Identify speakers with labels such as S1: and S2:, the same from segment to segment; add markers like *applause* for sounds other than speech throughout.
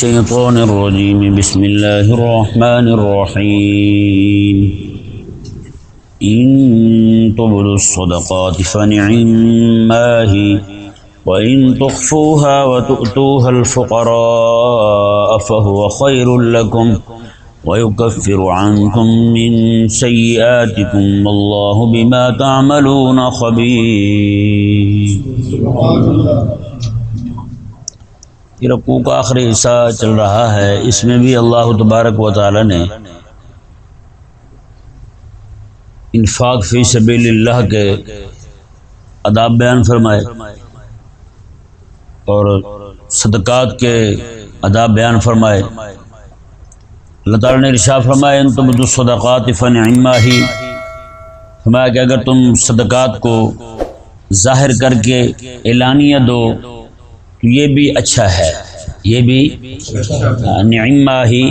S1: الشيطان الرجيم. بسم الله الرحمن الرحيم. إن تبدوا الصدقات فنعما هي وإن تخفوها وتؤتوها الفقراء فهو خير لكم ويكفر عنكم من سيئاتكم والله بما تعملون خبير. یہ رقو کا آخری حصہ چل رہا ہے، اس میں بھی اللہ تبارک و تعالی نے انفاق فی سبیل اللہ کے اداب بیان فرمائے اور صدقات کے اداب بیان فرمائے۔ اللہ تعالیٰ نے رشا فرمایا، ان تم صدقات فن عما ہی۔ فرمایا کہ اگر تم صدقات کو ظاہر کر کے اعلانیہ دو تو یہ بھی اچھا ہے۔ یہ بھی نعما ہی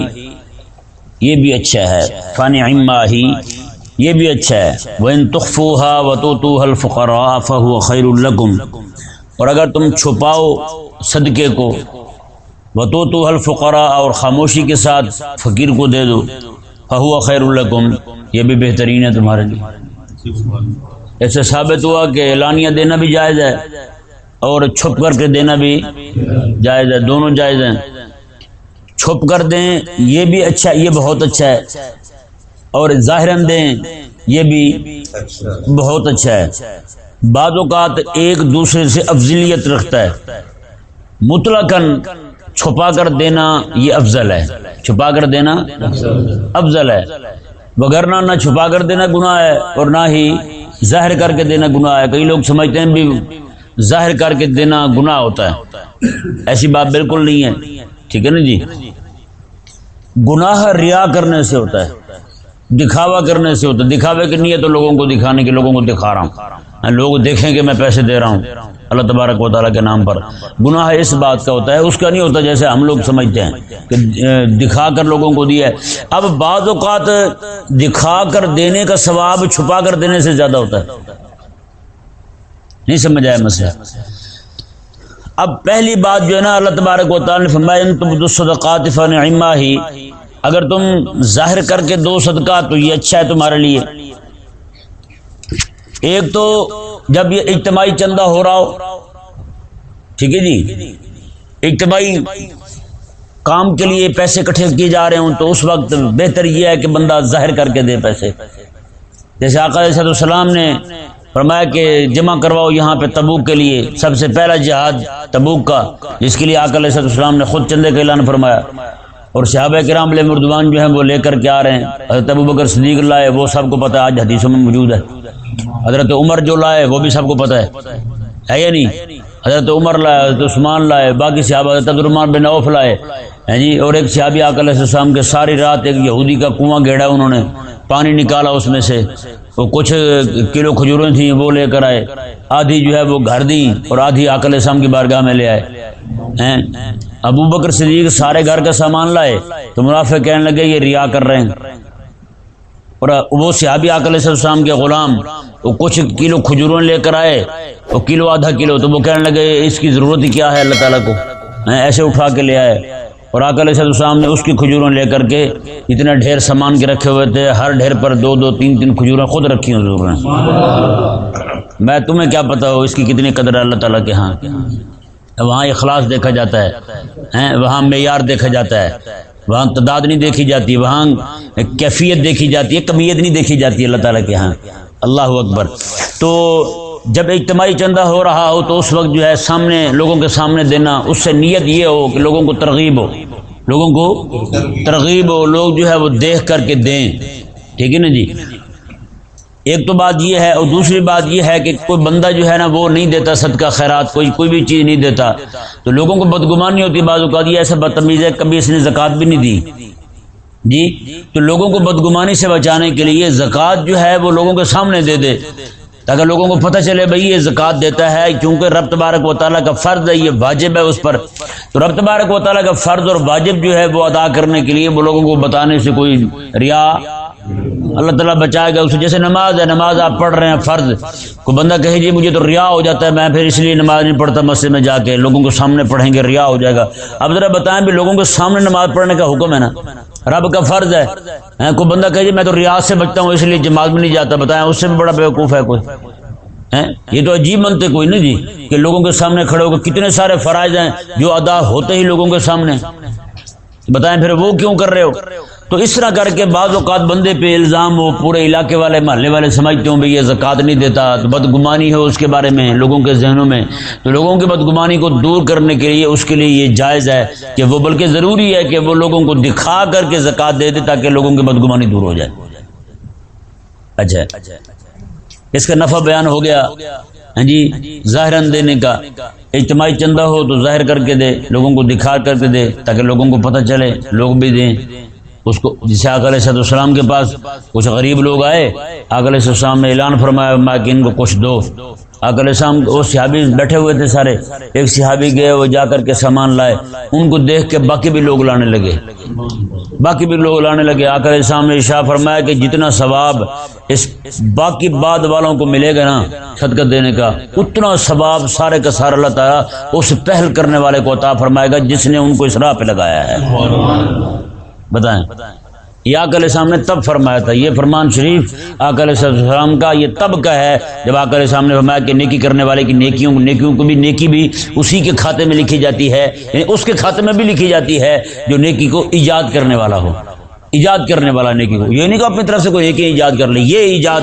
S1: یہ بھی اچھا ہے۔ فن عما ہی یہ بھی اچھا ہے۔ وہ ان تخفوہا و تو تو الفقراء فہو خیر الکم اور اگر تم چھپاؤ صدقے کو وہ تو تو الفقراء اور خاموشی کے ساتھ فقیر کو دے دو۔ فہو خیر الکم یہ بھی بہترین ہے تمہارے لیے۔ ایسے ثابت ہوا کہ اعلانیہ دینا بھی جائز ہے۔ اور چھپ کر کے دینا بھی جائز ہے، دونوں جائز ہیں۔ چھپ کر دیں، یہ بھی اچھا یہ بہت اچھا ہے۔ اور ظاہر دیں، یہ بھی بہت اچھا ہے۔ بعض اوقات ایک دوسرے سے افضلیت رکھتا ہے۔ مطلقاً چھپا کر دینا یہ افضل ہے۔ چھپا کر دینا افضل ہے۔ وغیرہ نہ چھپا کر دینا گناہ ہے اور نہ ہی ظاہر کر کے دینا گناہ ہے۔ کئی لوگ سمجھتے ہیں بھی ظاہر کر کے دینا گناہ ہوتا ہے۔ ایسی بات بالکل نہیں ہے۔ ٹھیک ہے نا جی؟ گناہ ریا کرنے سے ہوتا ہے۔ دکھاوا کرنے سے ہوتا ہے۔ دکھاوے کی نیت تو لوگوں کو دکھانے کے لوگوں کو دکھا رہا ہوں۔ ہاں، لوگ دیکھیں کہ میں پیسے دے رہا ہوں۔ اللہ تبارک و تعالیٰ کے نام پر۔ گناہ اس بات کا ہوتا ہے، اس کا نہیں ہوتا جیسے ہم لوگ سمجھتے ہیں کہ دکھا کر لوگوں کو دیا ہے۔ اب بعض اوقات دکھا کر دینے کا ثواب چھپا کر دینے سے زیادہ ہوتا ہے۔ نہیں سمجھ آیا مسئلہ اب پہلی بات جو ہے نا، اللہ تبارک و تعالیٰ نے فرمایا تم صدقات فنعما ہی۔ اگر تم ظاہر کر کے دو صدقہ، تو یہ اچھا ہے تمہارے لیے۔ ایک تو، جب یہ اجتماعی چندہ ہو رہا ہو، ٹھیک ہے جی؟ اجتماعی کام کے لیے پیسے اکٹھے کیے جا رہے ہوں، تو اس وقت بہتر یہ ہے کہ بندہ ظاہر کر کے دے پیسے۔ جیسے آقا علیہ السلام نے فرمایا کہ جمع کرواؤ یہاں پہ تبوک کے لیے سب سے پہلا جہاد تبوک کا جس کے لیے آقا علیہ السلام نے خود چندے کا اعلان فرمایا۔ اور صحابہ کرام علیہ مردوان جو ہیں وہ لے کر کے آ رہے ہیں۔ حضرت ابو بکر صدیق لائے وہ سب کو پتہ ہے، آج حدیثوں میں موجود ہے۔ حضرت عمر جو لائے وہ بھی سب کو پتہ ہے۔ ہے یا نہیں؟ حضرت عمر لائے حضرت عثمان لائے باقی صحابہ، حضرت عبدالرحمان بن عوف لائے ہیں جی؟ اور ایک صحابی آقا علیہ السلام کے ساری رات ایک یہودی کا کنواں گھیڑا انہوں نے، پانی نکالا اس میں سے۔ وہ کچھ کلو کھجوریں تھیں، وہ لے کر آئے۔ آدھی جو ہے وہ گھر دی اور آدھی آقا علیہ السلام کی بارگاہ میں لے آئے۔ ابو بکر صدیق سارے گھر کا سامان لائے تو منافع کہنے لگے، یہ ریا کر رہے ہیں۔ اور وہ صحابی آک علیہ السلام کے غلام، وہ کچھ کلو کھجوروں لے کر آئے وہ کلو آدھا کلو۔ تو وہ کہنے لگے، اس کی ضرورت ہی کیا ہے اللہ تعالیٰ کو؟ ایسے اٹھا کے لے آئے۔ اور آک علیہ السلام نے اس کی کھجوروں لے کر کے اتنا ڈھیر سامان کے رکھے ہوئے تھے۔ ہر ڈھیر پر دو دو تین تین کھجوریں خود رکھی حضور نے میں تمہیں کیا پتا ہو اس کی کتنی قدر ہے اللہ تعالیٰ کے ہاں؟ وہاں اخلاص دیکھا جاتا ہے وہاں معیار دیکھا جاتا ہے۔ وہاں تعداد نہیں دیکھی جاتی، وہاں کیفیت دیکھی جاتی ہے کمیت نہیں دیکھی جاتی اللہ تعالیٰ کے ہاں۔ اللہ اکبر۔ تو جب اجتماعی چندہ ہو رہا ہو تو اس وقت جو ہے سامنے، لوگوں کے سامنے دینا، اس سے نیت یہ ہو کہ لوگوں کو ترغیب ہو۔ لوگوں کو ترغیب ہو، لوگ جو ہے وہ دیکھ کر کے دیں۔ ٹھیک ہے نا جی؟ ایک تو بات یہ ہے اور دوسری بات یہ ہے کہ کوئی بندہ جو ہے نا وہ نہیں دیتا صدقہ، خیرات، کوئی کوئی بھی چیز نہیں دیتا۔ تو لوگوں کو بدگمانی ہوتی، بعض اوقات یہ ایسا بدتمیز ہے، کبھی اس نے زکوٰۃ بھی نہیں دی۔ جی؟ تو لوگوں کو بدگمانی سے بچانے کے لیے زکوٰۃ جو ہے وہ لوگوں کے سامنے دے دے۔ تاکہ لوگوں کو پتہ چلے بھائی یہ زکوٰۃ دیتا ہے، کیونکہ رب تبارک و تعالیٰ کا فرض ہے، یہ واجب ہے اس پر۔ تو رب تبارک و تعالیٰ کا فرض اور واجب جو ہے وہ ادا کرنے کے لیے وہ لوگوں کو بتانے سے کوئی ریا اللہ تعالیٰ بچائے گا اسے۔ جیسے نماز ہے، نماز آپ پڑھ رہے ہیں، فرض۔ کو بندہ کہے جی مجھے تو ریا ہو جاتا ہے، میں پھر اس لیے نماز نہیں پڑھتا، مسجد میں جا کے لوگوں کو سامنے پڑھیں گے، ریا ہو جائے گا۔ اب ذرا بتائیں بھی لوگوں کے سامنے نماز پڑھنے کا حکم ہے نا۔ رب کا فرض ہے۔ ہاں، کوئی بندہ کہے جی میں تو ریاض سے بچتا ہوں، اس لیے جماعت میں نہیں جاتا، بتائیں اس سے بھی بڑا بیوقوف ہے کوئی۔ ہاں، یہ تو عجیب منتے کوئی نہیں جی کہ لوگوں کے سامنے کھڑے ہو کے کتنے سارے فرائض ہیں جو ادا ہوتے ہی لوگوں کے سامنے۔ بتائیں پھر وہ کیوں کر رہے ہو؟ تو اس طرح کر کے بعض اوقات بندے پہ الزام ہو، پورے علاقے والے، محلے والے سمجھتے ہوں بھائی یہ زکوٰۃ نہیں دیتا، تو بدگمانی ہو اس کے بارے میں، لوگوں کے ذہنوں میں۔ تو لوگوں کی بدگمانی کو دور کرنے کے لیے اس کے لیے یہ جائز ہے کہ وہ، بلکہ ضروری ہے کہ وہ لوگوں کو دکھا کر کے زکوٰۃ دے دے تاکہ لوگوں کی بدگمانی دور ہو جائے۔ اچھا۔ اس کا نفع بیان ہو گیا۔ ہاں جی ظاہر دینے کا۔ اجتماعی چندہ ہو تو ظاہر کر کے دے، لوگوں کو دکھا کر کے دے تاکہ لوگوں کو پتہ چلے، لوگ بھی دیں۔ اس کو جسے آگ علیہ السلام کے پاس کچھ غریب لوگ آئے آگ علیہ السلام نے اعلان فرمایا کہ ان کو کچھ دو۔ آگ علیہ السلام وہ صحابی بیٹھے ہوئے تھے سارے۔ ایک صحابی گئے، وہ جا کر کے سامان لائے۔ ان کو دیکھ کے باقی بھی لوگ لانے لگے۔ باقی بھی لوگ لانے لگے۔ آ کر شام نے شاہ فرمایا کہ جتنا ثواب اس باقی بعد والوں کو ملے گا نا، صدقہ دینے کا، اتنا ثواب سارے کا سارا اللہ تعالیٰ اس پہل کرنے والے کو عطا فرمائے گا جس نے ان کو اس راہ پہ لگایا ہے۔ بتائیں۔ یہ آکل السلام نے تب فرمایا تھا، یہ فرمان شریف آکل السلام کا یہ تب کا ہے، جب آکل السلام نے فرمایا کہ نیکی کرنے والے کی نیکیوں نیکیوں کو بھی، نیکی بھی اسی کے کھاتے میں لکھی جاتی ہے یعنی اس کے کھاتے میں بھی لکھی جاتی ہے جو نیکی کو ایجاد کرنے والا ہو۔ ایجاد کرنے والا نیکی کو۔ یہ نہیں کہ اپنی طرف سے کوئی ایک ہی ایجاد کر لے، یہ ایجاد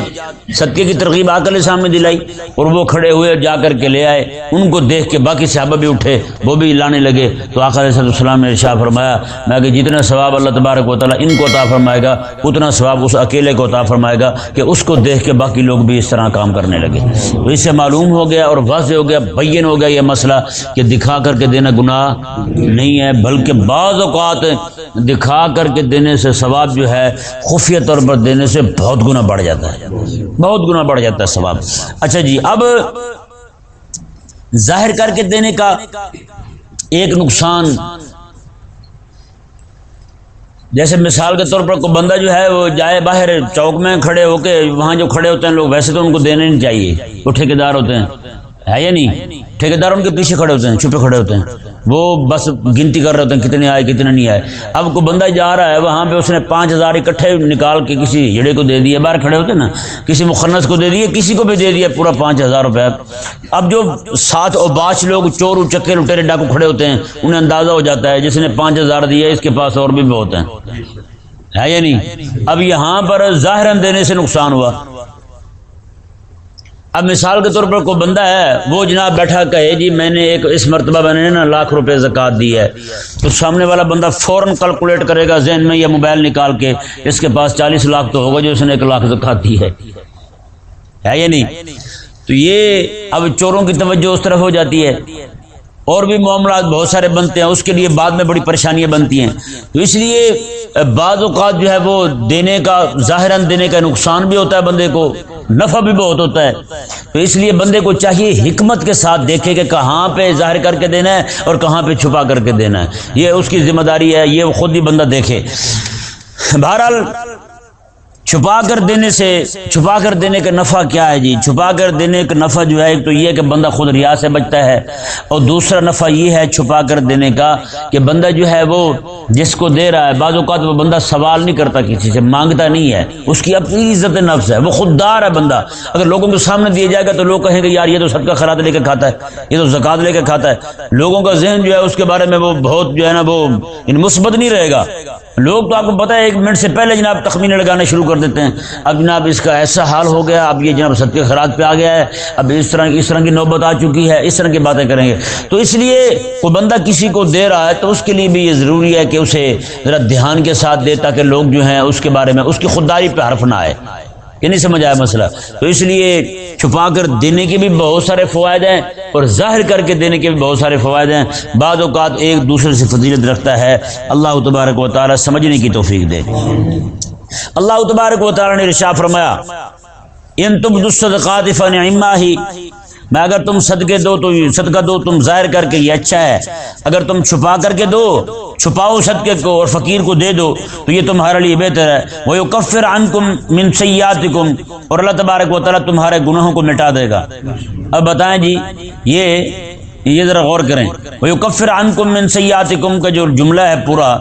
S1: صدقے کی ترغیب آکل سامنے دلائی۔ اور وہ کھڑے ہوئے جا کر کے لے آئے۔ ان کو دیکھ کے باقی صحابہ بھی اٹھے، وہ بھی لانے لگے۔ تو آکل صلی السلام نے شاہ فرمایا، میں کہ جتنا ثواب اللہ تبارک و تعالیٰ ان کو عطا فرمائے گا، اتنا ثواب اس اکیلے کو عطا فرمائے گا کہ اس کو دیکھ کے باقی لوگ بھی اس طرح کام کرنے لگے۔ تو اس سے معلوم ہو گیا اور واضح ہو گیا، بین ہو گیا یہ مسئلہ کہ دکھا کر کے دینا گناہ نہیں ہے، بلکہ بعض اوقات دکھا کر کے دینے سے ثواب جو ہے، خفیہ طور پر دینے سے بہت گنا بڑھ جاتا ہے۔ بہت گنا بڑھ جاتا ہے ثواب۔ اچھا جی اب ظاہر کر کے دینے کا ایک نقصان۔ جیسے مثال کے طور پر کوئی بندہ جو ہے، وہ جائے باہر چوک میں کھڑے ہو کے، وہاں جو کھڑے ہوتے ہیں لوگ، ویسے تو ان کو دینے نہیں چاہیے۔ وہ ٹھیکیدار ہوتے ہیں۔ ہے یا نہیں؟ ٹھیکیدار ان کے پیچھے کھڑے ہوتے ہیں، چھپے کھڑے ہوتے ہیں۔ وہ بس گنتی کر رہے ہوتے ہیں، کتنے آئے، کتنے نہیں آئے۔ اب کوئی بندہ جا رہا ہے، وہاں پہ اس نے پانچ ہزار اکٹھے نکال کے کسی جڑے کو دے دیا، باہر کھڑے ہوتے ہیں نا، کسی مخنص کو دے دیے کسی کو بھی دے دیا، پورا پانچ ہزار روپے اب جو ساتھ اور باش لوگ چور چکے لٹیرے ڈاکو کھڑے ہوتے ہیں، انہیں اندازہ ہو جاتا ہے، جس نے پانچ ہزار دیا، اس کے پاس اور بھی بہت ہیں۔ ہے یا نہیں؟ اب یہاں پر ظاہر دینے سے نقصان ہوا۔ اب مثال کے طور پر کوئی بندہ ہے، وہ جناب بیٹھا کہے جی میں نے ایک اس مرتبہ میں نے نا لاکھ روپے زکات دی ہے۔ تو سامنے والا بندہ فوراً کیلکولیٹ کرے گا ذہن میں یہ موبائل نکال کے، اس کے پاس چالیس لاکھ تو ہوگا جو اس نے ایک لاکھ زکات دی ہے۔ یا نہیں؟ تو یہ اب چوروں کی توجہ اس طرف ہو جاتی ہے۔ اور بھی معاملات بہت سارے بنتے ہیں، اس کے لیے بعد میں بڑی پریشانیاں بنتی ہیں۔ تو اس لیے بعض اوقات جو ہے وہ دینے کا ظاہر دینے کا نقصان بھی ہوتا ہے بندے کو۔ نفع بھی بہت ہوتا ہے۔ تو اس لیے بندے کو چاہیے حکمت کے ساتھ دیکھے کہ کہاں پہ ظاہر کر کے دینا ہے اور کہاں پہ چھپا کر کے دینا ہے۔ یہ اس کی ذمہ داری ہے، یہ خود ہی بندہ دیکھے۔ بہرحال چھپا کر دینے سے چھپا کر دینے کا نفع کیا ہے جی؟ چھپا کر دینے کا نفع جو ہے، ایک تو یہ کہ بندہ خود ریا سے بچتا ہے، اور دوسرا نفع یہ ہے چھپا کر دینے کا کہ بندہ جو ہے وہ جس کو دے رہا ہے، بعض اوقات وہ بندہ سوال نہیں کرتا کسی سے، مانگتا نہیں ہے۔ اس کی اپنی عزت نفس ہے، وہ خوددار ہے بندہ۔ اگر لوگوں کے سامنے دیا جائے گا تو لوگ کہیں گے، یار یہ تو سب کا لے کے کھاتا ہے، یہ تو زکات لے کے کھاتا ہے۔ لوگوں کا ذہن جو ہے، اس کے بارے میں وہ بہت جو ہے نا، وہ یعنی مثبت نہیں رہے گا۔ لوگ تو آپ کو پتا ہے، ایک منٹ سے پہلے جناب تخمینے لگانے شروع کر دیتے ہیں۔ اب جناب اس کا ایسا حال ہو گیا، اب یہ جناب ستیہ خراج پہ آ گیا ہے۔ اب اس طرح اس طرح کی نوبت آ چکی ہے، اس طرح کی باتیں کریں گے۔ تو اس لیے کوئی بندہ کسی کو دے رہا ہے، تو اس کے لیے بھی یہ ضروری ہے کہ اسے ذرا دھیان کے ساتھ دے تاکہ لوگ جو ہیں اس کے بارے میں، اس کی خودداری پہ حرف نہ آئے۔ کہ نہیں سمجھ آیا مسئلہ۔ تو اس لیے چھپا کر دینے کے بھی بہت سارے فوائد ہیں اور ظاہر کر کے دینے کے بھی بہت سارے فوائد ہیں۔ بعض اوقات ایک دوسرے سے فضیلت رکھتا ہے۔ اللہ تبارک و تعالیٰ سمجھنے کی توفیق دے۔ اللہ تبارک و تعالیٰ نے رشا فرمایا ان تم دستقات فن ہی میں اگر تم صدقے دو تو صدقہ دو، تم ظاہر کر کے یہ اچھا ہے۔ اگر تم چھپا کر کے دو، چھپاؤ صدقے کو اور فقیر کو دے دو، تو یہ تمہارے لیے بہتر ہے۔ وہ کفر ان کم من سیات اور اللہ تبارک و تعالیٰ تمہارے گناہوں کو مٹا دے گا۔ اب بتائیں جی یہ یہ ذرا غور کریں۔ وہ کفر ان کم من سیات کا جو جملہ ہے پورا،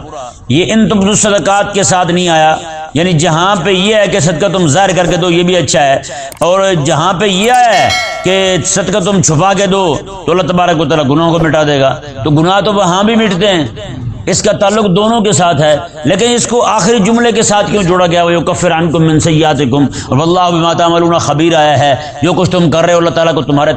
S1: یہ ان تم صدقات کے ساتھ نہیں آیا۔ یعنی جہاں پہ یہ ہے کہ صدقہ تم ظاہر کر کے دو، یہ بھی اچھا ہے۔ اور جہاں پہ یہ ہے کہ صدقہ تم چھپا کے دو، تو اللہ تبارک و تعالیٰ گناہوں کو مٹا دے گا۔ تو گناہ تو وہاں بھی مٹتے ہیں۔ اس کا تعلق دونوں کے ساتھ ہے۔ لیکن اس کو آخری جملے کے ساتھ کیوں جوڑا گیا؟ وہ کفر عن کم من سیاتکم اور اللہ بما ملون خبیر آیا ہے۔ جو کچھ تم کر رہے ہو، اللہ تعالیٰ کو تمہارے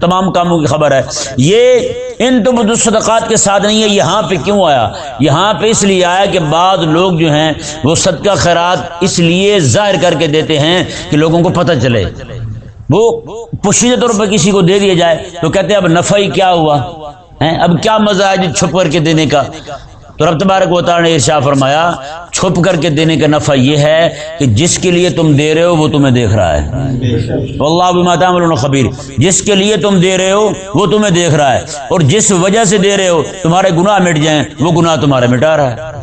S1: تمام کاموں کی خبر ہے۔ یہ ان تو صدقات کے ساتھ نہیں ہے، یہاں پہ کیوں آیا؟ یہاں پہ اس لیے آیا کہ بعض لوگ جو ہیں، وہ صدقہ خیرات اس لیے ظاہر کر کے دیتے ہیں کہ لوگوں کو پتہ چلے۔ وہ پوشیدہ طور پر کسی کو دے دیا جائے تو کہتے ہیں، اب نفع ہی کیا ہوا؟ اب کیا مزہ ہے جی چھپ کر کے دینے کا؟ تو رب تبارک و تعالی نے ارشا فرمایا، چھپ کر کے دینے کا نفع یہ ہے کہ جس کے لیے تم دے رہے ہو وہ تمہیں دیکھ رہا ہے۔ اللہ بھی خبیر۔ جس کے لیے تم دے رہے ہو وہ تمہیں دیکھ رہا ہے۔ اور جس وجہ سے دے رہے ہو تمہارے گناہ مٹ جائیں، وہ گناہ تمہارے مٹا رہا ہے۔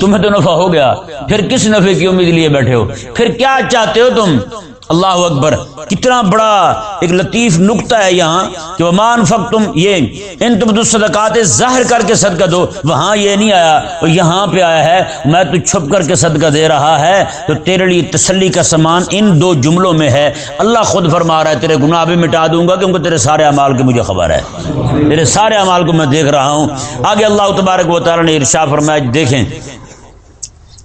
S1: تمہیں تو نفع ہو گیا۔ پھر کس نفع کی امید لیے بیٹھے ہو؟ پھر کیا چاہتے ہو تم؟ اللہ اکبر، کتنا بڑا ایک لطیف نقطہ ہے یہاں کہ مان فق تم یہ ان تم صدقات ظاہر کر کے صدقہ دو، وہاں یہ نہیں آیا، وہ یہاں پہ آیا ہے، میں تو چھپ کر کے صدقہ دے رہا ہے، تو تیرے لیے تسلی کا سامان ان دو جملوں میں ہے۔ اللہ خود فرما رہا ہے، تیرے گناہ بھی مٹا دوں گا کیونکہ تیرے سارے اعمال کی مجھے خبر ہے۔ تیرے سارے اعمال کو میں دیکھ رہا ہوں۔ آگے اللہ تبارک و تعالیٰ نے ارشا فرمایا، دیکھیں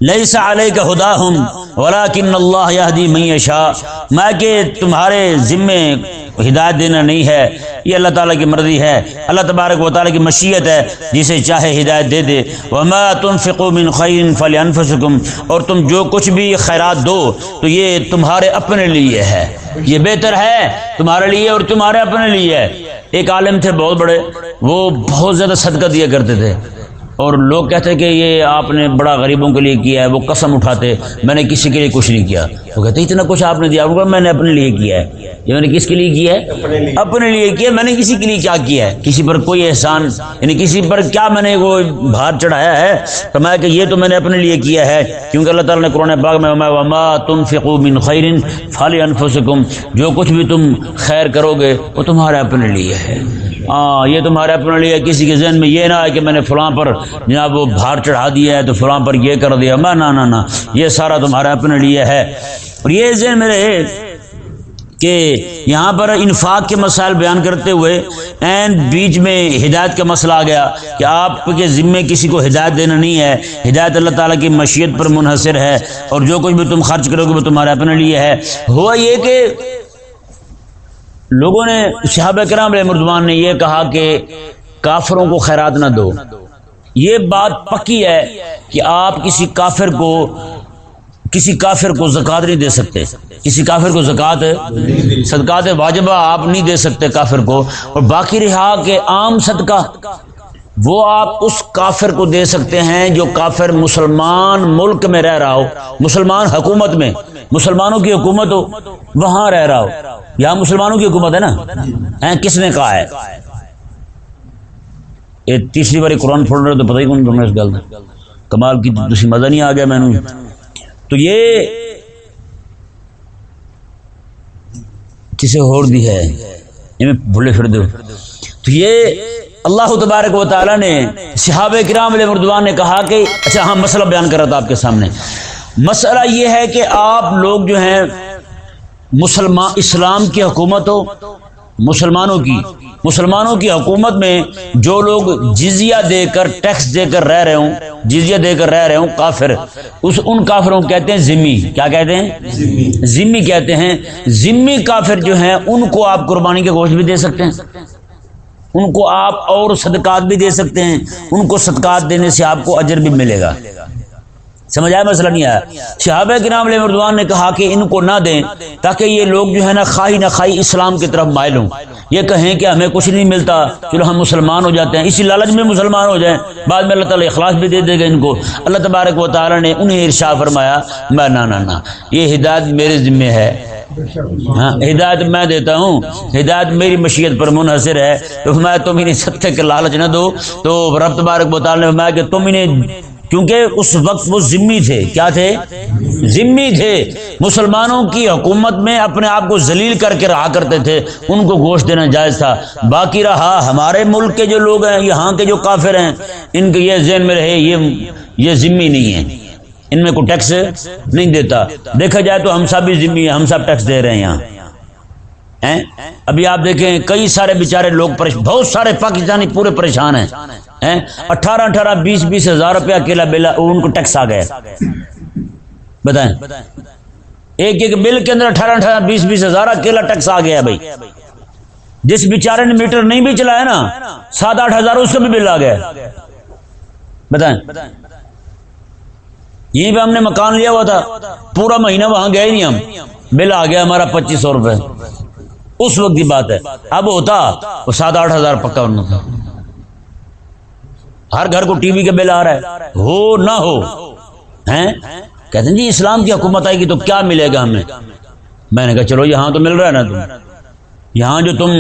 S1: لئی سا علیہ کا خدا ہوں ولاکن اللہ یہدی میں شاہ میں کہ تمہارے ذمے ہدایت دینا نہیں ہے۔ یہ اللہ تعالیٰ کی مرضی ہے۔ اللہ تبارک و تعالیٰ کی مشیت ہے۔ جسے چاہے ہدایت دے دے۔ وما تنفقوا من خیر فلانفسکم اور تم جو کچھ بھی خیرات دو، تو یہ تمہارے اپنے لیے ہے۔ یہ بہتر ہے تمہارے لیے اور تمہارے اپنے لیے۔ ہے ایک عالم تھے بہت بڑے، وہ بہت زیادہ صدقہ دیا کرتے تھے۔ اور لوگ کہتے کہ یہ آپ نے بڑا غریبوں کے لیے کیا ہے وہ قسم اٹھاتے میں نے کسی کے لیے کچھ نہیں کیا۔ وہ کہتے اتنا کچھ آپ نے دیا میں نے اپنے لیے کیا ہے۔ یہ میں نے کس کے لیے کیا ہے؟ اپنے لیے۔ کیا میں نے کسی کے لیے کیا کیا ہے؟ کسی پر کوئی احسان یعنی کسی پر کیا میں نے وہ بھار چڑھایا ہے؟ تو میں کہ یہ تو میں نے اپنے لیے کیا ہے کیونکہ اللہ تعالیٰ نے قرآن باغ میں وما تم فکو من خیرن فال انفسکم جو کچھ بھی تم خیر کرو گے وہ تمہارے اپنے لیے ہے۔ ہاں یہ تمہارے اپنے لیے کسی کے ذہن میں یہ نہ ہے کہ میں نے فلاں پر جناب وہ بھار چڑھا دیا ہے، تو فلاں پر یہ کر دیا۔ میں نہ نہ یہ سارا تمہارے اپنے لیے ہے۔ اور یہ ذہن میں رہے کہ یہاں پر انفاق کے مسائل بیان کرتے ہوئے این بیچ میں ہدایت کا مسئلہ آ گیا کہ آپ کے ذمے کسی کو ہدایت دینا نہیں ہے۔ ہدایت اللہ تعالیٰ کی مشیت پر منحصر ہے اور جو کچھ بھی تم خرچ کرو گے وہ تمہارے اپنے لیے ہے۔ ہوا یہ کہ لوگوں نے صحابہ کرام علیہ مردوان نے یہ کہا کہ کافروں کو خیرات نہ دو۔ یہ بات پکی ہے کہ آپ کسی کافر کو کسی کافر کو زکات نہیں دے سکتے۔ کسی کافر کو زکات صدقات واجبہ آپ نہیں دے سکتے کافر کو۔ اور باقی رہا کہ عام صدقہ۔ وہ آپ اس کافر کو دے سکتے ہیں جو کافر مسلمان ملک میں رہ رہا ہو، مسلمان حکومت میں، مسلمانوں کی حکومت ہو، وہاں رہ رہا ہو۔ یہاں مسلمانوں کی حکومت ہے نا؟ کس نے کہا ہے؟ یہ تیسری باری قرآن پڑھ رہے تو پتہ ہی کون تم نے اس گل کمال کی تھی مزہ نہیں آ گیا میں نے تو یہ کسے ہور دی ہے؟ یہ بھولے پھر دو تو یہ اللہ تبارک و تعالیٰ نے صحاب کرام علیہ مردوان نے کہا کہ اچھا ہاں مسئلہ بیان کر رہا تھا آپ کے سامنے۔ مسئلہ یہ ہے کہ آپ لوگ جو ہیں مسلمان اسلام کی حکومت ہو مسلمانوں کی مسلمانوں کی حکومت میں جو لوگ جزیہ دے کر ٹیکس دے کر رہ رہے ہوں جزیہ دے کر رہ رہے ہوں کافر اس ان کافروں کو کہتے ہیں ذمی۔ کیا کہتے ہیں؟ ذمی کہتے ہیں۔ ذمی کافر جو ہیں ان کو آپ قربانی کے گوشت بھی دے سکتے ہیں۔ ان کو آپ اور صدقات بھی دے سکتے ہیں، ان کو صدقات دینے سے آپ کو اجر بھی ملے گا۔ سمجھ آیا مسئلہ نہیں آیا؟ صحابہ کے نام علیہ مردوان نے کہا کہ ان کو نہ دیں تاکہ یہ لوگ جو ہے نا خواہی نہ خواہی اسلام کی طرف مائل ہوں۔ یہ کہیں کہ ہمیں کچھ نہیں ملتا، چلو ہم مسلمان ہو جاتے ہیں، اسی لالچ میں مسلمان ہو جائیں۔ بعد میں اللہ تعالیٰ اخلاص بھی دے دے گا ان کو۔ اللہ تبارک و تعالیٰ نے انہیں ارشا فرمایا، میں نہ یہ ہدایت میرے ذمے ہے۔ ہاں ہدایت میں دیتا ہوں۔ ہدایت میری مشیت پر منحصر ہے۔ تو میں تم انہیں ستیہ کے لالچ نہ دو۔ تو رب تبارک بطال نے میں کہ تم انہیں، کیونکہ اس وقت وہ ذمی تھے۔ کیا تھے؟ ذمی تھے۔ مسلمانوں کی حکومت میں اپنے آپ کو ذلیل کر کے رہا کرتے تھے۔ ان کو گوشت دینا جائز تھا۔ باقی رہا ہمارے ملک کے جو لوگ ہیں، یہاں کے جو کافر ہیں، ان کے یہ ذہن میں رہے، یہ یہ ذمی نہیں ہے۔ ان میں کوئی ٹیکس نہیں دیتا۔ دیکھا جائے تو ہم سب بھی ذمی ہیں ہم سب ٹیکس دے رہے ہیں یہاں۔ ابھی آپ دیکھیں کئی سارے بیچارے لوگ بہت سارے پاکستانی پورے پریشان ہیں۔ اٹھارہ اٹھارہ بیس بیس ہزار روپیہ اکیلا بل ان کو ٹیکس آ گیا۔ بتائیں۔ ایک ایک بل کے اندر اٹھارہ اٹھارہ بیس بیس ہزار اکیلا ٹیکس آ گیا بھائی۔ جس بیچارے نے میٹر نہیں بھی چلایا نا، سات آٹھ ہزار اس کا بھی بل آ گیا۔ بتائیں۔ یہیں پہ ہم نے مکان لیا ہوا تھا۔ پورا مہینہ وہاں گئے نہیں ہم۔ بل آ گیا ہمارا پچیس سو روپے۔ اس وقت کی بات ہے۔ اب ہوتا وہ سات آٹھ ہزار پکا ہونا تھا ہر گھر کو ٹی وی کا بل آ رہا ہے۔ ہو نہ ہو۔ ہیں؟ کہتے ہیں جی اسلام کی حکومت آئے گی تو کیا ملے گا ہمیں؟ میں نے کہا چلو یہاں تو مل رہا ہے نا تم۔ یہاں جو تم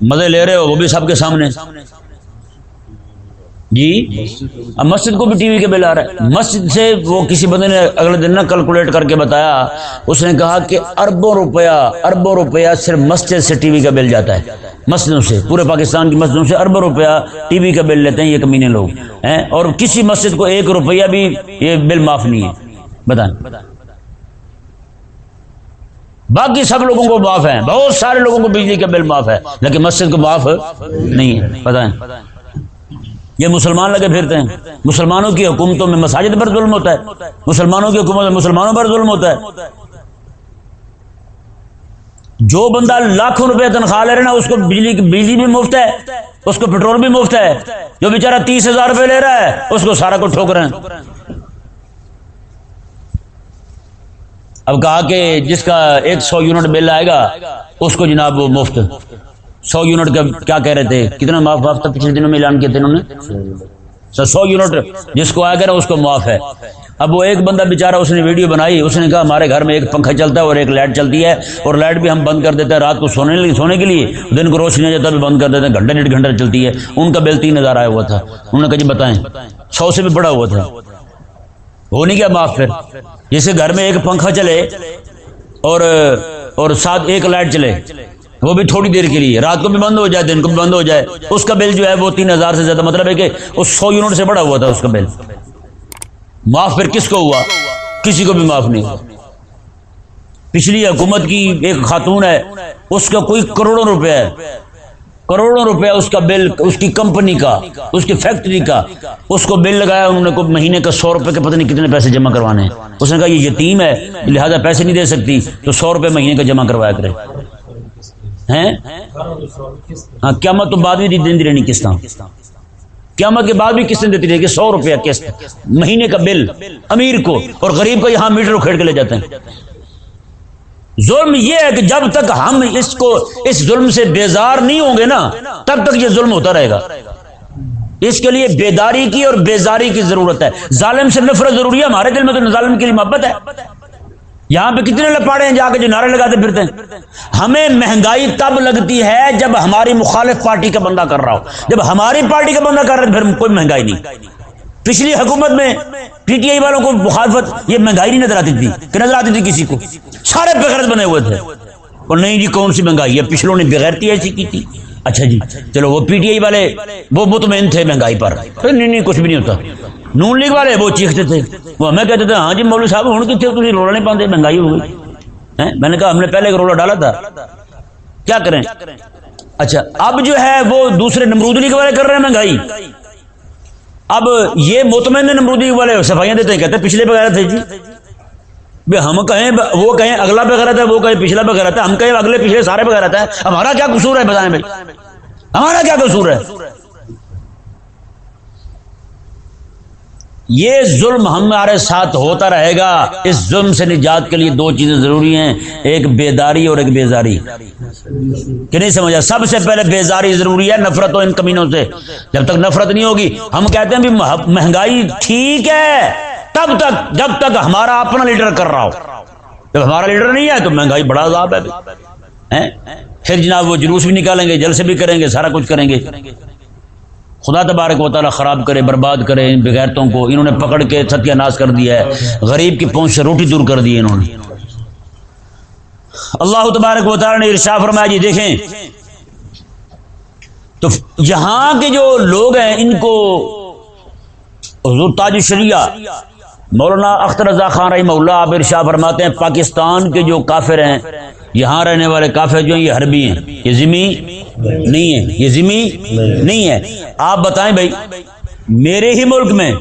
S1: مزے لے رہے ہو وہ بھی سب کے سامنے۔ جی؟ اب مسجد کو بھی ٹی وی کے بل آ رہا ہے۔ مسجد سے وہ کسی بندے نے اگلے دن نا کیلکولیٹ کر کے بتایا، اس نے کہا کہ اربوں روپیہ اربوں روپیہ صرف مسجد سے ٹی وی کا بل جاتا ہے۔ مسجدوں سے، پورے پاکستان کی مسجدوں سے اربوں روپیہ ٹی وی کا بل لیتے ہیں، یہ کمینے لوگ ہیں۔ اور کسی مسجد کو ایک روپیہ بھی یہ بل معاف نہیں ہے۔ بتائیں۔ باقی سب لوگوں کو معاف ہے۔ بہت سارے لوگوں کو بجلی کا بل معاف ہے، لیکن مسجد کو معاف نہیں ہے۔ بتائیں۔ یہ مسلمان لگے پھرتے ہیں۔ مسلمانوں کی حکومتوں میں مساجد پر ظلم ہوتا ہے۔ مسلمانوں کی حکومت میں مسلمانوں پر ظلم ہوتا ہے۔ جو بندہ لاکھوں روپے تنخواہ لے رہے نا، اس کو بجلی بجلی بھی مفت ہے، اس کو پیٹرول بھی مفت ہے۔ جو بیچارہ تیس ہزار روپے لے رہا ہے، اس کو سارا کو ٹھوک رہے ہیں۔ اب کہا کہ جس کا ایک سو یونٹ بل آئے گا، اس کو جناب وہ مفت۔ سو یونٹ کا کیا کہہ رہے تھے؟ کتنا معاف معاف تھا؟ پچھلے دنوں میں اعلان کیا تھے انہوں نے؟ سو یونٹ جس کو آئے گا اس کو معاف ہے۔ اب وہ ایک بندہ بےچارا اس نے ویڈیو بنائی اس نے کہا ہمارے گھر میں ایک پنکھا چلتا ہے اور ایک لائٹ چلتی ہے اور لائٹ بھی ہم بند کر دیتے ہیں رات کو سونے لگی, سونے کے لیے۔ دن کو روشنی آ جاتا بھی بند کر دیتے ہیں۔ گھنٹے ڈیڑھ گھنٹہ چلتی ہے۔ ان کا بل تین ہزار آیا ہوا تھا۔ انہوں نے کہا جی بتائیں۔ سو سے بھی بڑا ہوا تھا۔ وہ نہیں کیا معاف پھر۔ جیسے گھر میں ایک پنکھا چلے اور اور ساتھ ایک لائٹ چلے۔ وہ بھی تھوڑی دیر کے لیے۔ رات کو بھی بند ہو جائے، دن کو بھی بند ہو جائے۔ اس کا بل جو ہے وہ تین ہزار سے زیادہ مطلب ہے کہ اس سو یونٹ سے بڑا ہوا تھا اس کا بل۔ معاف پھر کس کو ہوا؟ کسی کو بھی معاف نہیں۔ پچھلی حکومت کی ایک خاتون ہے، اس کا کوئی کروڑوں روپے ہے۔ کروڑوں روپے اس کا بل، اس کی کمپنی کا، اس کی فیکٹری کا۔ اس کو بل لگایا، انہوں نے کوئی مہینے کا سو روپے کے پتہ نہیں کتنے پیسے جمع کروانے۔ ہیں اس نے کہا، یہ یتیم ہے، لہذا پیسے نہیں دے سکتی، تو سو روپے مہینے کا جمع کروایا کرے۔ ہاں قیامت تو بعد بھی دیتی رہنی قسط قیامت کے بعد بھی قسطیں دیتی رہے گی سو روپیہ قسط؟ مہینے کا بل، امیر کو اور غریب کو یہاں میٹر کھیڑ کے لے جاتے ہیں۔ ظلم یہ ہے کہ جب تک ہم اس کو اس ظلم سے بیزار نہیں ہوں گے نا، تب تک یہ ظلم ہوتا رہے گا۔ اس کے لیے بیداری کی اور بیزاری کی ضرورت ہے۔ ظالم سے نفرت ضروری ہے، ہمارے دل میں تو ظالم کے لیے محبت ہے۔ یہاں پہ کتنے لپاڑے ہیں جا کے جو نعرے لگاتے پھرتے ہیں؟ ہمیں مہنگائی تب لگتی ہے جب ہماری مخالف پارٹی کا بندہ کر رہا ہو۔ جب ہماری پارٹی کا بندہ کر رہا ہے، پھر کوئی مہنگائی نہیں۔ پچھلی حکومت میں پی ٹی آئی والوں کو مخالفت، یہ مہنگائی نہیں نظر آتی تھی، کہ نظر آتی تھی کسی کو۔ سارے بغیر بنے ہوئے تھے۔ اور نہیں جی کون سی مہنگائی؟ ہے پچھلوں نے بغیرتی ایسی کی تھی۔ اچھا جی چلو وہ پی ٹی آئی والے، وہ مطمئن تھے مہنگائی پر۔ نہیں نہیں، کچھ بھی نہیں ہوتا۔ نون لیگ والے وہ چیختے تھے۔ وہ ہمیں کہتے تھے ہاں جی مولوی صاحب، ہوں کتنے تھی رولا نہیں پاتے مہنگائی ہو گئی۔ میں نے کہا، ہم نے پہلے ایک رولا ڈالا تھا۔ کیا کریں؟ اچھا اب جو ہے وہ دوسرے نمرود لیگ والے کر رہے ہیں مہنگائی۔ اب یہ مطمئن نمرود لیگ والے صفائیاں دیتے ہیں، کہتے پچھلے بغیر تھے جی۔ بے ہم کہیں وہ کہیں اگلا بغیر تھا، وہ کہیں پچھلا بغیر تھا۔ ہم کہیں اگلے پچھلے سارے بغیر تھا۔ ہمارا کیا قصور ہے بتائیں بھائی ہمارا کیا قصور ہے؟ یہ ظلم ہمارے ساتھ ہوتا رہے گا۔ اس ظلم سے نجات کے لیے دو چیزیں ضروری ہیں، ایک بیداری اور ایک بیزاری۔ کہ نہیں سمجھا؟ سب سے پہلے بیزاری ضروری ہے نفرت ہو ان کمینوں سے۔ جب تک نفرت نہیں ہوگی، ہم کہتے ہیں بھی مہنگائی ٹھیک ہے۔ تب تک، جب تک ہمارا اپنا لیڈر کر رہا ہو۔ جب ہمارا لیڈر نہیں ہے تو مہنگائی بڑا عذاب ہے۔ پھر جناب وہ جلوس بھی نکالیں گے، جلسے بھی کریں گے، سارا کچھ کریں گے۔ خدا تبارک و تعالیٰ خراب کرے، برباد کرے ان بغیرتوں کو۔ انہوں نے پکڑ کے ستیہ ناش کر دیا ہے۔ غریب کی پہنچ سے روٹی دور کر دی انہوں نے۔ اللہ تبارک و تعالیٰ نے ارشا فرمایا جی دیکھیں۔ تو یہاں کے جو لوگ ہیں، ان کو حضور تاج شریعہ مولانا اختر رضا خان رحمہ اللہ، آپ ارشا فرماتے ہیں، پاکستان کے جو کافر ہیں، یہاں رہنے والے کافر جو ہیں، یہ حربی ہیں، یہ زمین نہیں ہے، یہ زمین نہیں ہے۔ آپ بتائیں بھائی، میرے ہی ملک میں،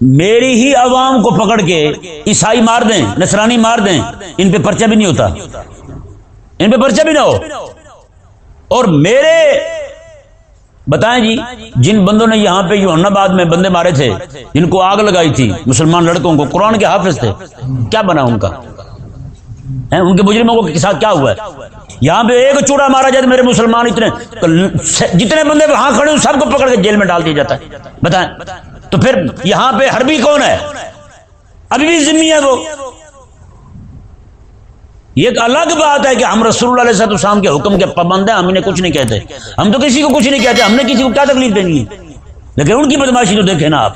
S1: میری ہی عوام کو پکڑ کے عیسائی مار دیں، نصرانی مار دیں، ان پہ پرچہ بھی نہیں ہوتا۔ ان پہ پرچہ بھی نہ ہو۔ اور میرے، بتائیں جی جن بندوں نے یہاں پہ یوہن آباد میں بندے مارے تھے، جن کو آگ لگائی تھی، مسلمان لڑکوں کو، قرآن کے حافظ تھے، کیا بنا ان کا؟ ان کے مجرموں کو ساتھ کیا ہوا ہے؟ یہاں پہ ایک چوڑا مارا جائے میرے مسلمان اتنے جتنے بندے وہاں کھڑے ہیں، سب کو پکڑ کے جیل میں ڈال دیا جاتا ہے۔ بتائیں؟ تو پھر یہاں پہ حربی کون ہے؟ ابھی بھی ذمہ ہے وہ۔ یہ ایک الگ بات ہے کہ ہم رسول اللہ علیہ السلام کے حکم کے پابند ہیں، ہم انہیں کچھ نہیں کہتے۔ ہم تو کسی کو کچھ نہیں کہتے، ہم نے کسی کو کیا تکلیف دینی ہے؟ لیکن ان کی بدماشی تو دیکھیں نا آپ۔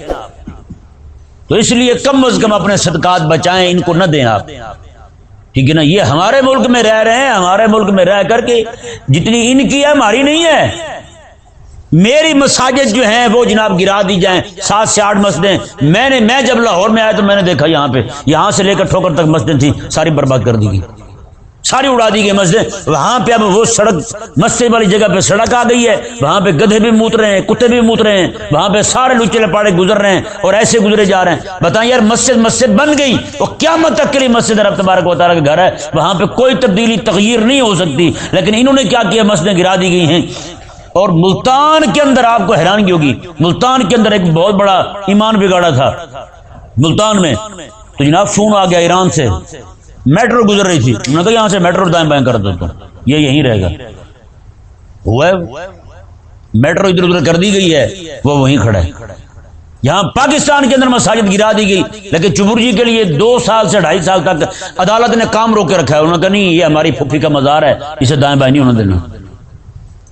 S1: تو اس لیے کم از کم اپنے صدقات بچائیں، ان کو نہ دیں آپ۔ ٹھیک ہے نا یہ ہمارے ملک میں رہ رہے ہیں، ہمارے ملک میں رہ کر کے جتنی ان کی ہے، ہماری نہیں ہے۔ میری مساجد جو ہیں، وہ جناب گرا دی جائیں، سات سے آٹھ مسجدیں۔ میں نے، میں جب لاہور میں آیا تو میں نے دیکھا یہاں پہ، یہاں سے لے کر ٹھوکر تک مسجدیں تھیں، ساری برباد کر دی گئی۔ ساری اڑا دی گئی مسجد۔ وہاں پہ اب وہ سڑک، مسجد والی جگہ پہ سڑک آ گئی ہے۔ وہاں پہ گدھے بھی موت رہے ہیں، کتے بھی موت رہے ہیں۔ وہاں پہ سارے لچے لپاڑے گزر رہے ہیں اور ایسے گزرے جا رہے ہیں۔ بتائیں یار، مسجد مسجد بن گئی۔ وہ کیا مت تک کے لیے مسجد رب تبارک وطارہ کا گھر ہے۔ وہاں پہ کوئی تبدیلی تغیر نہیں ہو سکتی۔ لیکن انہوں نے کیا کیا؟ مسجدیں گرا دی گئی ہیں۔ اور ملتان کے اندر آپ کو حیرانگی ہوگی۔ ملتان کے اندر ایک بہت بڑا ایمان بگاڑا تھا۔ ملتان میں تو جناب فون آ گیا ایران سے۔ میٹرو گزر رہی تھی۔ انہوں نے کہا یہاں سے میٹرو دائیں بائیں کر دیتا ہوں یہ یہیں رہے گا۔ ہوا میٹرو ادھر ادھر کر دی گئی ہے۔ وہ وہیں کھڑا ہے۔ یہاں پاکستان کے اندر مساجد گرا دی گئی۔ لیکن چبر جی کے لیے دو سال سے ڈھائی سال تک عدالت نے کام روک کے رکھا ہے۔ انہوں نے کہا نہیں، یہ ہماری پھوپھی کا مزار ہے۔ اسے دائیں بائیں نہیں ہونے دینا۔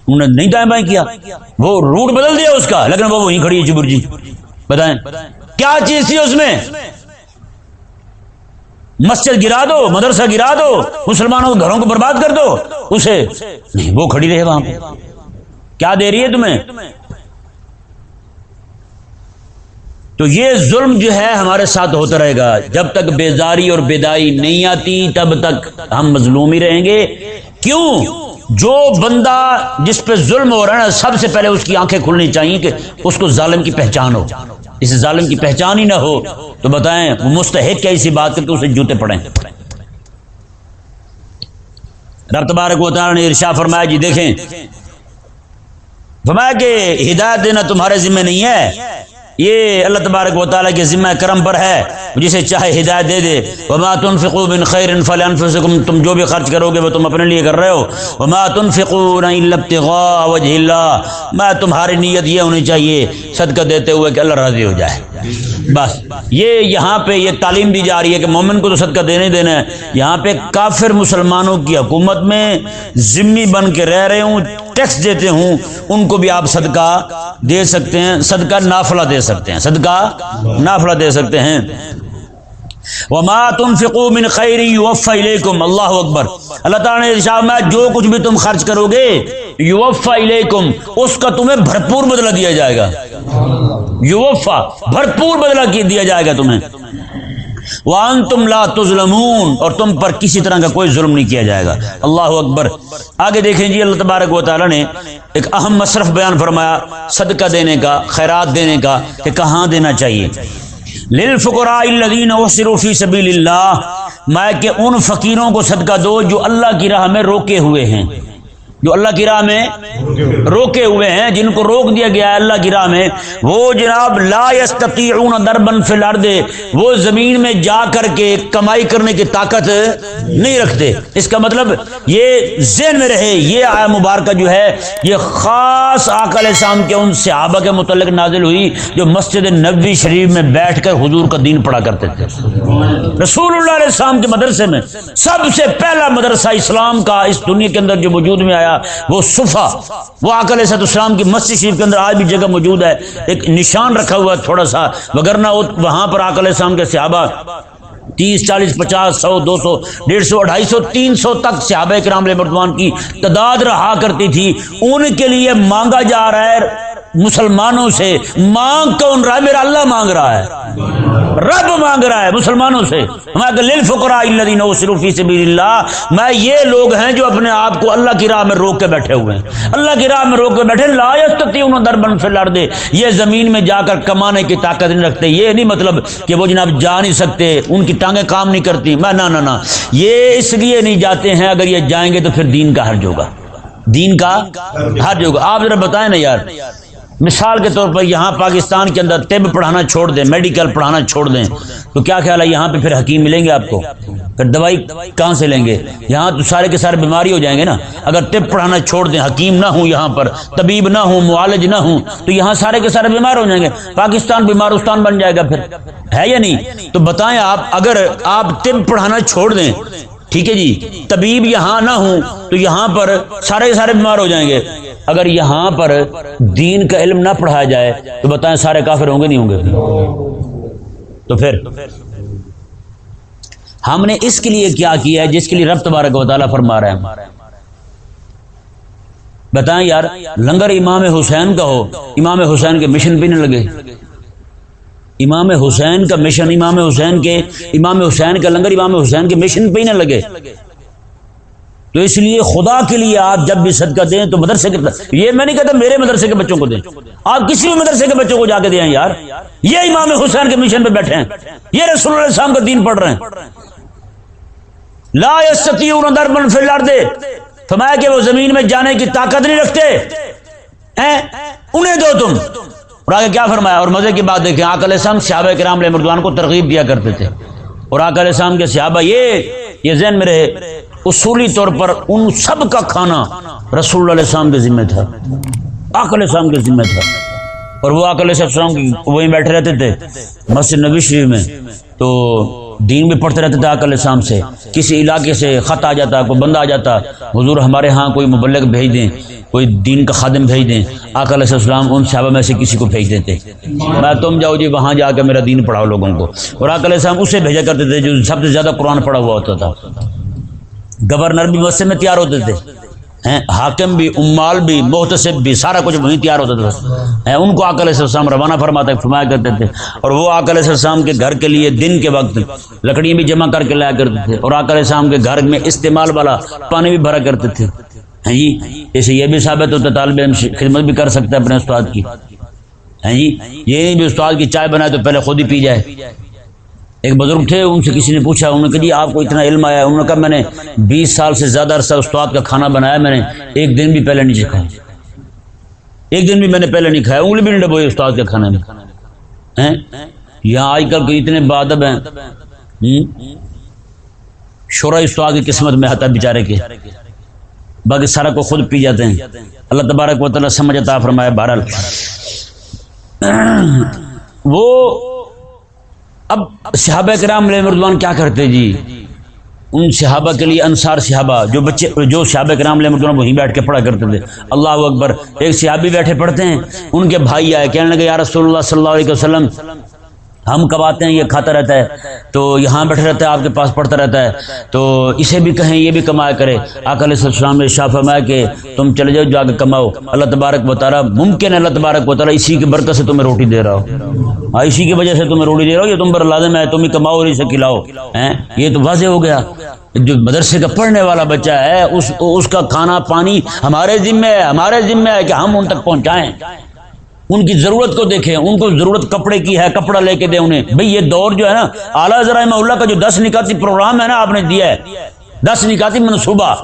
S1: انہوں نے نہیں دائیں بائیں کیا۔ وہ روٹ بدل دیا اس کا، لیکن وہ وہیں کھڑی ہے چبر جی۔ بتائیں۔ کیا چیز تھی اس میں؟ مسجد گرا دو، مدرسہ گرا دو، مسلمانوں کے گھروں کو برباد کر دو، اسے نہیں، وہ کھڑی رہے وہاں پہ۔ کیا دے رہی ہے تمہیں؟ تو یہ ظلم جو ہے ہمارے ساتھ ہوتا رہے گا۔ جب تک بیزاری اور بیدائی نہیں آتی، تب تک ہم مظلوم ہی رہیں گے۔ کیوں؟ جو بندہ جس پہ ظلم ہو رہا ہے، سب سے پہلے اس کی آنکھیں کھلنی چاہیے کہ اس کو ظالم کی پہچان ہو۔ اس ظالم کی پہچان ہی نہ ہو تو بتائیں، وہ مستحق کیا اسی بات کر کے اسے جوتے پڑیں رب تبارک و تعالی نے ارشا فرمایا جی دیکھیں۔ فرمایا کہ ہدایت دینا تمہارے ذمہ نہیں ہے۔ یہ اللہ تبارک و تعالیٰ کے ذمہ کرم پر ہے۔ جسے چاہے ہدایت دے دے۔ وما تنفقوا من خیر فلانفسکم تم جو بھی خرچ کرو گے وہ تم اپنے لیے کر رہے ہو۔ وما تنفقون الا ابتغاء وجه اللہ میں تمہاری نیت یہ ہونی چاہیے صدقہ دیتے ہوئے کہ اللہ راضی ہو جائے۔ بس یہ یہاں پہ یہ تعلیم دی جا رہی ہے کہ مومن کو تو صدقہ دینے دینا ہے یہاں پہ کافر مسلمانوں کی حکومت میں ذمہ بن کے رہ رہے ہوں۔ ٹیکس دیتے ہوں، ان کو بھی آپ صدقہ دے سکتے ہیں، صدقہ نافلہ دے سکتے ہیں، صدقہ نافلہ دے سکتے ہیں۔ وما تنفقوا من خیر یوفى الیکم اللہ اکبر۔ اللہ تعالی نے ارشاد میں جو کچھ بھی تم خرچ کرو گے یوفى الیکم اس کا تمہیں بھرپور بدلہ دیا جائے گا۔ یوفا بھرپور بدلہ دیا جائے گا تمہیں۔ وان تم لا تظلمون، اور تم پر کسی طرح کا کوئی ظلم نہیں کیا جائے گا۔ اللہ اکبر۔ آگے دیکھیں جی اللہ تبارک و تعالی نے ایک اہم مصرف بیان فرمایا، صدقہ دینے کا، خیرات دینے کا، کہ کہاں دینا چاہیے۔ للفقراء الذين احصروا في سبيل الله، میں کہ ان فقیروں کو صدقہ دو جو اللہ کی راہ میں روکے ہوئے ہیں۔ جو اللہ کی راہ میں روکے ہوئے ہیں، جن کو روک دیا گیا ہے اللہ کی راہ میں، وہ جناب لا یستطیعون دربن فی الارض، وہ زمین میں جا کر کے کمائی کرنے کی طاقت نہیں رکھتے۔ اس کا مطلب یہ ذہن میں رہے، یہ آیا مبارکہ جو ہے، یہ خاص آقا علیہ السلام کے ان صحابہ کے متعلق نازل ہوئی، جو مسجد نبوی شریف میں بیٹھ کر حضور کا دین پڑھا کرتے تھے۔ رسول اللہ علیہ السلام کے مدرسے میں سب سے پہلا مدرسہ اسلام کا اس دنیا کے اندر جو وجود میں آیا وہ صفا وہ آکل صد اسلام کی مسجد شریف کے اندر آج بھی جگہ موجود ہے، ایک نشان رکھا ہوا ہے تھوڑا سا وگرنہ وہاں پر آکل السلام کے صحابہ، تیس، چالیس، پچاس، سو، دو سو، ڈیڑھ سو، اڑھائی سو، تین سو تک صحابہ کرام علیہ مردوان کی تعداد رہا کرتی تھی۔ ان کے لیے مانگا جا رہا ہے مسلمانوں سے، مانگ کون رہا ہے؟ میرا اللہ مانگ رہا ہے۔ رب مانگ رہا ہے مسلمانوں سے۔ میں یہ لوگ ہیں جو اپنے آپ کو اللہ کی راہ میں روک کے بیٹھے ہوئے ہیں۔ اللہ کی راہ میں روک کے بیٹھے، لا سے لڑ دے۔ یہ زمین میں جا کر کمانے کی طاقت نہیں رکھتے۔ یہ نہیں مطلب کہ وہ جناب جا نہیں سکتے، ان کی ٹانگیں کام نہیں کرتی۔ میں نہ نہ۔ یہ اس لیے نہیں جاتے ہیں، اگر یہ جائیں گے تو پھر دین کا حرج ہوگا۔ دین کا حرج ہوگا۔ آپ ذرا بتائیں نا یار۔ مثال کے طور پر یہاں پاکستان کے اندر طب پڑھانا چھوڑ دیں، میڈیکل پڑھانا چھوڑ دیں، تو کیا خیال ہے یہاں پہ پھر حکیم ملیں گے آپ کو؟ پھر دوائی کہاں سے لیں گے؟ یہاں تو سارے کے سارے بیماری ہو جائیں گے نا؟ اگر طب پڑھانا چھوڑ دیں، حکیم نہ ہوں یہاں پر، طبیب نہ ہوں، معالج نہ ہوں، تو یہاں سارے کے سارے بیمار ہو جائیں گے۔ پاکستان بیمارستان بن جائے گا پھر۔ ہے یا نہیں؟ تو بتائیں آپ، اگر آپ طب پڑھانا چھوڑ دیں، ٹھیک ہے جی طبیب یہاں نہ ہوں، تو یہاں پر سارے کے سارے بیمار ہو جائیں گے۔ اگر یہاں پر دین کا علم نہ پڑھایا جائے تو بتائیں سارے کافر ہوں گے نہیں ہوں گے؟ تو پھر ہم نے اس کے لیے کیا کیا ہے جس کے لیے رب تبارک و تعالیٰ فرما رہے ہیں؟ بتائیں یار، لنگر امام حسین کا ہو، امام حسین کے مشن پہ لگے۔ امام حسین کا مشن، امام حسین کے، امام حسین کا لنگر، امام حسین کے مشن پہ ہی نہ لگے۔ تو اس لیے خدا کے لیے آپ جب بھی صدقہ دیں تو مدرسے کے یہ میں نہیں کہتا میرے مدرسے کے بچوں کو دیں۔ آپ کسی بھی مدرسے کے بچوں کو جا کے دیں یار۔ یہ امام حسین کے مشن پہ بیٹھے ہیں۔ یہ رسول اللہ السلام کا دین پڑھ رہے ہیں۔ لا دربن فی الارض۔ فرمایا کہ وہ زمین میں جانے کی طاقت نہیں رکھتے۔ انہیں دو تم۔ اور آگے کیا فرمایا؟ اور مزے کی بات دیکھیں آکل السلام صحابہ کرام علیہ مردوان کو ترغیب دیا کرتے تھے۔ اور آکل السلام کے صحابہ یہ یہ ذہن میں رہے، اصولی طور پر ان سب کا کھانا رسول اللہ علیہ السلام کے ذمہ تھا آکل السلام کے ذمہ تھا۔ اور وہ آکل السلام وہیں بیٹھے رہتے تھے، مسجد نبی شریف میں۔ تو دین بھی پڑھتے رہتے تھے آکل السلام سے۔ کسی علاقے سے خط آ جاتا، کوئی بندہ آ جاتا، حضور ہمارے ہاں کوئی مبلغ بھیج دیں۔ کوئی دین کا خادم بھیج دیں۔ آکل علیہ السلام ان صحابہ میں سے کسی کو بھیج دیتے۔ میں تم جاؤ جی وہاں جا کے میرا دین پڑھاؤ لوگوں کو۔ اور آکل علیہ السلام اسے بھیجا کرتے تھے جو سب سے زیادہ قرآن پڑھا ہوا ہوتا تھا۔ گورنر بھی مسجد میں تیار ہوتے تھے۔ حاکم بھی، امال بھی محتسب بھی، سارا کچھ وہیں تیار ہوتا تھا۔ ان کو آکل السلام روانہ فرماتا فرمایا کرتے تھے۔ اور وہ آکل السلام کے گھر کے لیے دن کے وقت لکڑیاں بھی جمع کر کے لایا کرتے تھے۔ اور آکل السلام کے گھر میں استعمال والا پانی بھی بھرا کرتے تھے۔ ہیں جی؟ اسے یہ بھی ثابت ہوتا ہے طالب علم خدمت بھی کر سکتا ہے اپنے استاد کی۔ ہیں جی؟ یہ نہیں بھی استاد کی چائے بنائے تو پہلے خود ہی پی جائے۔ ایک بزرگ تھے ان سے کسی نے پوچھا انہوں نے کہا جی آپ کو اتنا علم آیا انہوں نے کہا میں نے بیس سال سے زیادہ عرصہ استاد کا کھانا بنایا میں نے ایک دن بھی پہلے نہیں چکھا ایک دن بھی میں نے پہلے نہیں کھایا انگلی بھی نہیں ڈبوئی استاد کے کھانے میں۔ یہاں آج کل کے اتنے بادب ہیں۔ شورا استاد کی قسمت میں آتا بیچارے کے۔ باقی سارا کو خود پی جاتے ہیں۔ اللہ تبارک و تعالیٰ سمجھتا فرمایا بہرحال۔ وہ اب صحابہ کرام علیہ مردوان کیا کرتے جی؟ ان صحابہ کے لیے انصار صحابہ، جو بچے، جو صحابہ کرام علیہ مردوان وہیں بیٹھ کے پڑھا کرتے تھے۔ اللہ اکبر، ایک صحابی بیٹھے پڑھتے ہیں، ان کے بھائی آئے، کہنے لگے، یا رسول اللہ صلی اللہ علیہ وسلم ہم کب آتے ہیں؟ یہ کھاتا رہتا ہے۔ تو یہاں بیٹھے رہتا ہے، آپ کے پاس پڑھتا رہتا ہے۔ تو اسے بھی کہیں، یہ بھی کمایا کرے۔ آکل السلام نے شاہ فرمایا کہ تم چلے جاؤ، جا کے کماؤ۔ اللہ تبارک بتا رہا ممکن ہے، اللہ تبارک بتا رہا اسی کی برکت سے تمہیں روٹی دے رہا ہو۔ ہاں اسی کی وجہ سے تمہیں روٹی دے رہا ہو، یہ تم پر لازم ہے، تم ہی کماؤ اور اسے کھلاؤ۔ یہ تو واضح ہو گیا۔ جو مدرسے کا پڑھنے والا بچہ ہے، اس اس کا کھانا پانی ہمارے ذمے ہے، ہمارے ذمے ہے کہ ہم ان تک پہنچائیں۔ ان کی ضرورت کو دیکھیں، ان کو ضرورت کپڑے کی ہے، کپڑا لے کے دیں انہیں۔ بھئی یہ دور جو ہے نا، اعلیٰ ذرائع اللہ کا جو دس نکاسی پروگرام ہے نا، آپ نے دیا ہے۔ دس نکاتی منصوبہ۔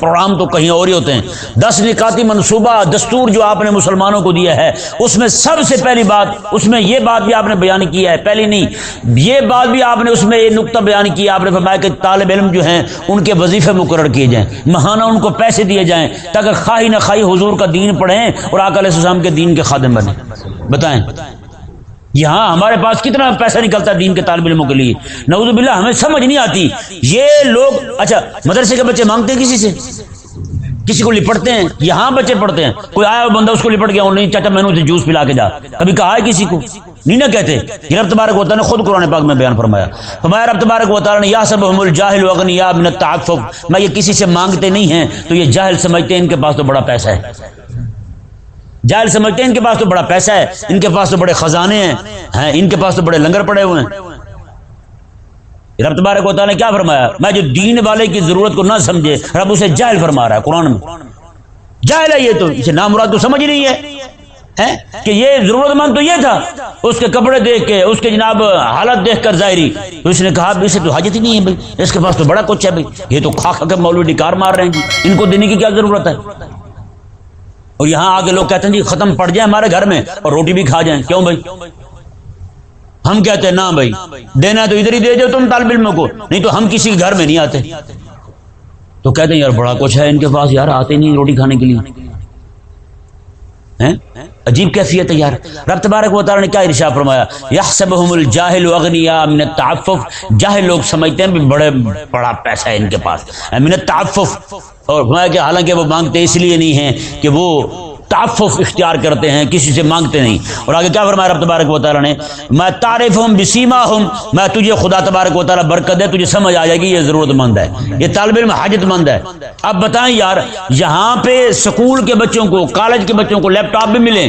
S1: پروگرام تو کہیں اور ہی ہوتے ہیں۔ دس نکاتی منصوبہ دستور جو آپ نے مسلمانوں کو دیا ہے، اس میں سب سے پہلی بات، اس میں یہ بات بھی آپ نے بیان کیا ہے، پہلی نہیں، یہ بات بھی آپ نے اس میں یہ نقطہ بیان کیا آپ نے فرمایا کہ طالب علم جو ہیں، ان کے وظیفے مقرر کیے جائیں۔ مہانہ ان کو پیسے دیے جائیں تاکہ خواہی نہ خواہی حضور کا دین پڑھیں اور آکل السلام کے دین کے خادم بنے بتائیں۔ یہاں ہمارے پاس کتنا پیسہ نکلتا ہے دین کے طالب علموں کے لیے؟ نعوذ باللہ، ہمیں سمجھ نہیں آتی۔ یہ لوگ اچھا مدرسے کے بچے مانگتے ہیں کسی سے؟ کسی کو لپٹتے ہیں؟ یہاں بچے پڑھتے ہیں۔ کوئی آیا بندہ اس کو لپٹ گیا نہیں، چاچا، میں نے جوس پلا کے جا۔ کبھی کہا ہے کسی کو؟ نہیں نہ کہتے۔ یہ رب تبارک ہوتا نے خود قرآن پاک میں بیان فرمایا۔ فرمایا، رب تبارک ہوتا نے، یا سب ہم الجاہل وغن یا من التعفف۔ میں یہ کسی سے مانگتے نہیں ہیں، تو یہ جاہل سمجھتے ہیں، ان کے پاس تو بڑا پیسہ ہے۔ جاہل سمجھتے ہیں ان کے پاس تو بڑا پیسہ ہے، ان کے پاس تو بڑے خزانے ہیں ان کے پاس تو بڑے لنگر پڑے ہوئے ہیں۔ رب تبارک و تعالیٰ نے کیا فرمایا؟ میں جو دین والے کی ضرورت کو نہ سمجھے، رب اسے جاہل فرما رہا ہے قرآن میں۔ جاہل ہے یہ تو، اسے نام مراد کو سمجھ نہیں ہے۔ کہ یہ ضرورت مند تو یہ تھا، اس کے کپڑے دیکھ کے، اس کے جناب حالت دیکھ کر ظاہری۔ اس نے کہا، اسے تو حاجت ہی نہیں ہے بھائی، اس کے پاس تو بڑا کچھ ہے بھائی۔ یہ تو کھا کھا کے مولوی کار مار رہے ہیں جی ان کو دینے کی کیا ضرورت ہے؟ اور یہاں آگے لوگ کہتے ہیں جی ختم پڑ جائیں ہمارے گھر میں اور روٹی بھی کھا جائیں۔ کیوں بھائی؟ ہم کہتے ہیں، نہ بھائی، دینا تو ادھر ہی دے دو تم طالب علموں کو، نہیں تو ہم کسی کے گھر میں نہیں آتے۔ تو کہتے ہیں، یار بڑا کچھ ہے ان کے پاس، یار آتے نہیں روٹی کھانے کے لیے۔ عجیب کیفیت ہے یار. رب تبارک و تعالی نے کیا ارشاد فرمایا؟ یحسبهم الجاهل اغنیا من التعفف. جاہل لوگ سمجھتے ہیں بڑے بڑا پیسہ ہے ان کے پاس. من التعفف. اور فرمایا کہ حالانکہ وہ مانگتے اس لیے نہیں ہیں کہ وہ تعفف اختیار کرتے ہیں، کسی سے مانگتے نہیں۔ اور آگے کیا فرمایا رب تبارک و تعالیٰ نے؟ میں تعریف ہوں بسیما ہوں میں تجھے خدا تبارک و تعالیٰ برکت دے، تجھے سمجھ آ جائے گی، یہ ضرورت مند ہے۔ یہ طالب علم حاجت مند ہے۔ اب بتائیں یار، یہاں پہ سکول کے بچوں کو، کالج کے بچوں کو لیپ ٹاپ بھی ملیں،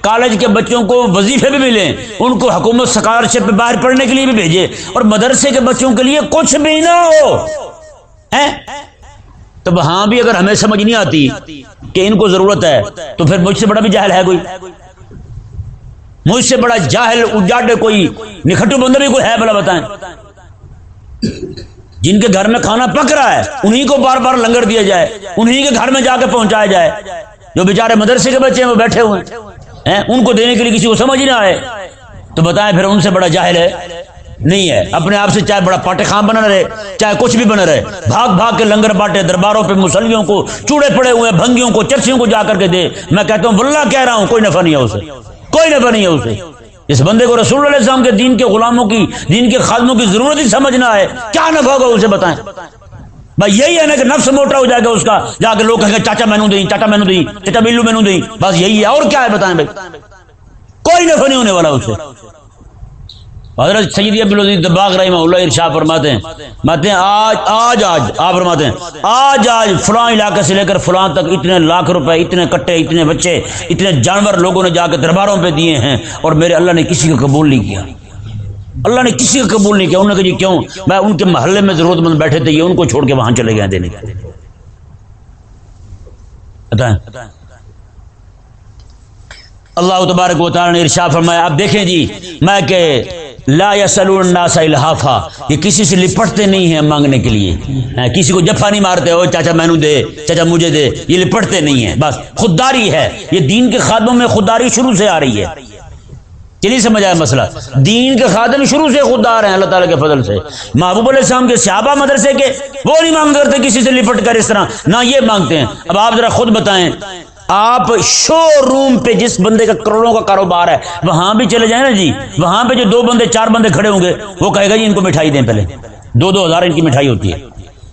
S1: کالج کے بچوں کو وظیفے بھی ملیں، ان کو حکومت سکالرشپ پہ باہر پڑھنے کے لیے بھی بھیجے اور مدرسے کے بچوں کے لیے کچھ بھی نہ ہو۔ تو وہاں بھی اگر ہمیں سمجھ نہیں آتی کہ ان کو ضرورت ہے، تو پھر مجھ سے بڑا بھی جاہل ہے کوئی۔ مجھ سے بڑا جاہل اجاڈ کوئی، نکھٹو بندہ بھی کوئی ہے بلا بتائیں۔ جن کے گھر میں کھانا پک رہا ہے، انہی کو بار بار لنگر دیا جائے، انہی کے گھر میں جا کے پہنچایا جائے۔ جو بیچارے مدرسے کے بچے ہیں، وہ بیٹھے ہوئے ہیں۔ ان کو دینے کے لیے کسی کو سمجھ نہ آئے۔ تو بتائیں پھر ان سے بڑا جاہل ہے۔ نہیں ہے۔ اپنے آپ سے چاہے بڑا پاٹے خان بنا رہے، چاہے کچھ بھی بنا رہے، بھاگ بھاگ کے لنگر باٹے درباروں پہ مسلیوں کو، چوڑے پڑے ہوئے بھنگیوں کو چرسیوں کو جا کر کے دے۔ میں کہتا ہوں بلّہ کہہ رہا ہوں، کوئی نفع نہیں ہے اسے۔ کوئی نفع نہیں ہے اسے۔ اس بندے کو رسول اللہ السلام کے دین کے غلاموں کی، دین کے خادموں کی ضرورت ہی سمجھنا ہے کیا نفع ہوگا اسے بتائیں؟ بھائی یہی ہے نا کہ نفس موٹا ہو جائے گا اس کا۔ جا کے لوگ کہیں گے، چاچا مینو دیں، چاچا مینو دیں چاچا بلو مینو دیں۔ بس یہی ہے۔ اور کیا ہے بتائیں بھائی؟ کوئی نفع نہیں ہونے والا اسے۔ حضرت سید عبدالعزیز دباغ رحمہ اللہ ارشاد فرماتے ہیں ماتے ہیں، آج آج آج، آپ فرماتے ہیں، آج آج فلاں علاقے سے لے کر فلاں تک اتنے لاکھ روپے، اتنے کٹے، اتنے بچے، اتنے جانور لوگوں نے جا کے درباروں پہ دیے ہیں اور میرے اللہ نے کسی کو قبول نہیں کیا۔ اللہ نے کسی کو قبول نہیں کیا۔ انہوں نے کہا جی کیوں؟ میں ان کے محلے میں ضرورت مند بیٹھے تھے، یہ ان کو چھوڑ کے وہاں چلے گئے دینے بتائیں۔ اللہ تبارک و تعالی نے ارشاد فرمایا، اب دیکھیں جی میں کہ لا یسلون الناس الحافا، یہ کسی سے لپٹتے نہیں ہیں مانگنے کے لیے۔ ہاں، کسی کو جفا نہیں مارتے ہو چاچا مینو دے، چاچا مجھے دے، یہ لپٹتے نہیں ہیں۔ بس، خودداری ہے۔ یہ دین کے خادموں میں خودداری شروع سے آ رہی ہے۔ چلیے، سمجھ آیا مسئلہ؟ دین کے خادم شروع سے خوددار ہیں، اللہ تعالیٰ کے فضل سے۔ محبوب علیہ السلام کے صحابہ مدرسے کے، وہ نہیں مانگ کرتے کسی سے لپٹ کر اس طرح۔ نہ یہ مانگتے ہیں۔ اب آپ ذرا خود بتائیں۔ آپ شو روم پہ جس بندے کا کروڑوں کا کاروبار ہے، وہاں بھی چلے جائیں نا جی۔ وہاں پہ جو دو بندے، چار بندے کھڑے ہوں گے، وہ کہے گا جی ان کو مٹھائی دیں پہلے۔ دو دو ہزار ان کی مٹھائی ہوتی ہے۔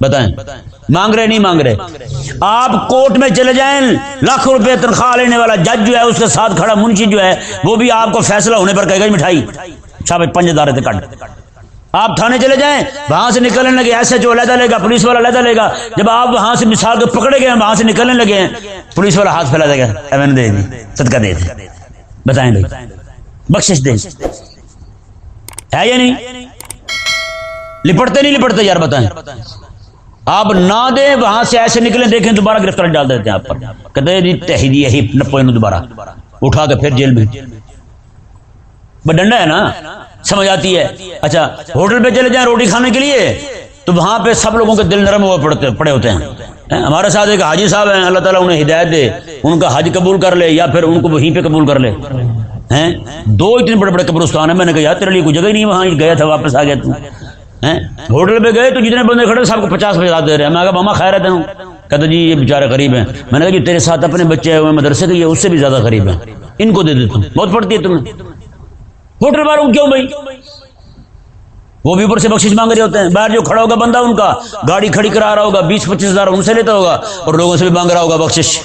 S1: بتائیں۔ مانگ رہے، نہیں مانگ رہے۔ آپ کوٹ میں چلے جائیں، لاکھوں روپے تنخواہ لینے والا جج جو ہے، اس کے ساتھ کھڑا منشی جو ہے، وہ بھی آپ کو فیصلہ ہونے پر کہے گا جی مٹھائی۔ اچھا صاحب پنج ہزار کٹ۔ آپ تھانے چلے جائیں، وہاں سے نکلنے لگے، ایسے جو علیحدہ لے گا، پولیس والا علیحدہ لے گا۔ جب آپ وہاں سے مثال کو پکڑے گئے وہاں سے نکلنے لگے ہیں، پولیس والا ہاتھ پھیلا دے گا۔ میں نے دے دی، صدقہ دے دی۔ بتائیں بھائی بخشش دے۔ ہے یا نہیں؟ لپٹتے نہیں لپٹتے یار، بتائیں۔ آپ نہ دیں وہاں سے ایسے نکلیں دیکھیں دوبارہ گرفتار ڈال دیتے ہیں آپ پر۔ کہتے یہی جی، نپو دوبارہ۔ اٹھا کے پھر جیل میں۔ ڈنڈا ہے نا؟ سمجھ آتی ہے۔ اچھا ہوٹل پہ چلے جائیں روٹی کھانے کے لیے، تو وہاں پہ سب لوگوں کے دل نرم ہوئے پڑتے، پڑے ہوتے ہیں۔ ہمارے ساتھ ایک حاجی صاحب ہیں، اللہ تعالیٰ انہیں ہدایت دے، ان کا حج قبول کر لے یا پھر ان کو وہیں پہ قبول کر لے۔ ہیں، دو اتنے بڑے بڑے قبرستان ہیں، میں نے کہا، یار، تیرے لیے کوئی جگہ ہی نہیں، وہاں گیا تھا، واپس آ گیا تو۔ ہوٹل پہ گئے تو جتنے بندے کھڑے، سب کو پچاس پچاس دے رہے ہیں۔ میں کہا، ماما، خیر رہتے ہوں کہتے جی یہ بیچارے غریب ہیں۔ میں نے کہا جی تیرے ساتھ اپنے بچے ہوئے مدرسے کے یہ اس سے بھی زیادہ غریب ہیں۔ ان کو دے دیتا ہوں بہت پڑتی ہے تمہیں ہوٹل والوں کیوں بھائی؟ وہ بھی اوپر سے بخش مانگ رہے ہوتے ہیں۔ باہر جو کھڑا ہوگا بندہ ان کا، گاڑی کھڑی کرا رہا ہوگا، بیس پچیس ہزار ان سے لیتا ہوگا اور لوگوں سے بھی مانگ رہا ہوگا بخش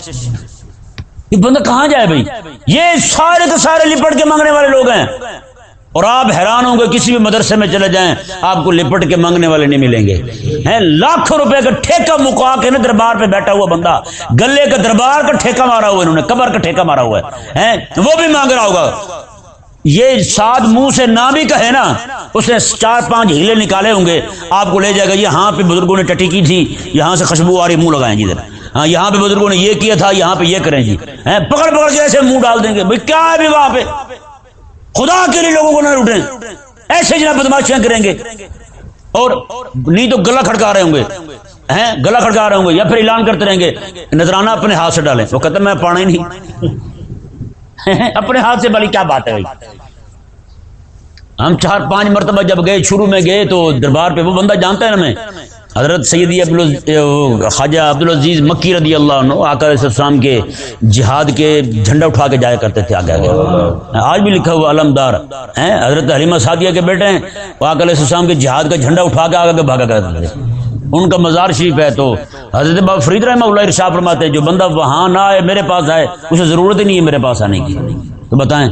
S1: یہ بندہ کہاں جائے بھائی؟ یہ سارے کے سارے لپٹ کے مانگنے والے لوگ ہیں۔ اور آپ حیران ہوں گے، کسی بھی مدرسے میں چلے جائیں، آپ کو لپٹ کے مانگنے والے نہیں ملیں گے۔ ہیں، لاکھوں روپے کا ٹھیکہ مکا کے نا دربار پہ بیٹھا ہوا بندہ۔ گلے کا دربار کا ٹھیکہ مارا ہوا انہوں نے، قبر کا ٹھیکہ مارا ہوا ہے۔ وہ بھی مانگ رہا ہوگا۔ یہ سات منہ سے نہ بھی کہے نا، اس نے چار پانچ ہیلے نکالے ہوں گے۔ آپ کو لے جائے گا، یہاں پہ بزرگوں نے ٹٹی کی تھی، یہاں سے خوشبو آ رہی، منہ لگائیں جی ہاں یہاں پہ بزرگوں نے یہ کیا تھا، یہاں پہ یہ کریں جی۔ پکڑ پکڑ کے ایسے منہ ڈال دیں گے۔ بھائی، کیا ہے بھی وہاں پہ؟ خدا کے لیے لوگوں کو نہ لوٹیں۔ ایسے جناب بدماشیاں کریں گے۔ اور نہیں تو گلا کھڑکا رہے ہوں گے۔ ہیں، گلا کھڑکا رہے ہوں گے، یا پھر اعلان کرتے رہیں گے، نذرانہ اپنے ہاتھ سے ڈالیں۔ وہ کہتے میں پانا ہی نہیں۔ *laughs* اپنے ہاتھ سے بھالی کیا بات ہے ہم چار پانچ مرتبہ جب گئے، شروع میں گئے تو دربار پہ وہ بندہ جانتا ہے نا میں؟ حضرت سیدی خواجہ عبدالعزیز مکی رضی اللہ عنہ آکر السلام کے جہاد کے جھنڈا اٹھا کے جایا کرتے تھے آگے آگے۔ آج بھی لکھا ہوا علمدار، ہیں، حضرت حلیمہ سعدیہ کے بیٹے ہیں، وہ آکر السلام کے جہاد کا جھنڈا اٹھا کے آگے بھاگا کرتے تھے۔ ان کا مزار شریف ہے تو حضرت بابا فرید رحمہ اللہ ارشاد فرماتے ہیں، جو بندہ وہاں نہ آئے، میرے پاس آئے، اسے ضرورت ہی نہیں ہے میرے پاس آنے کی۔ تو بتائیں،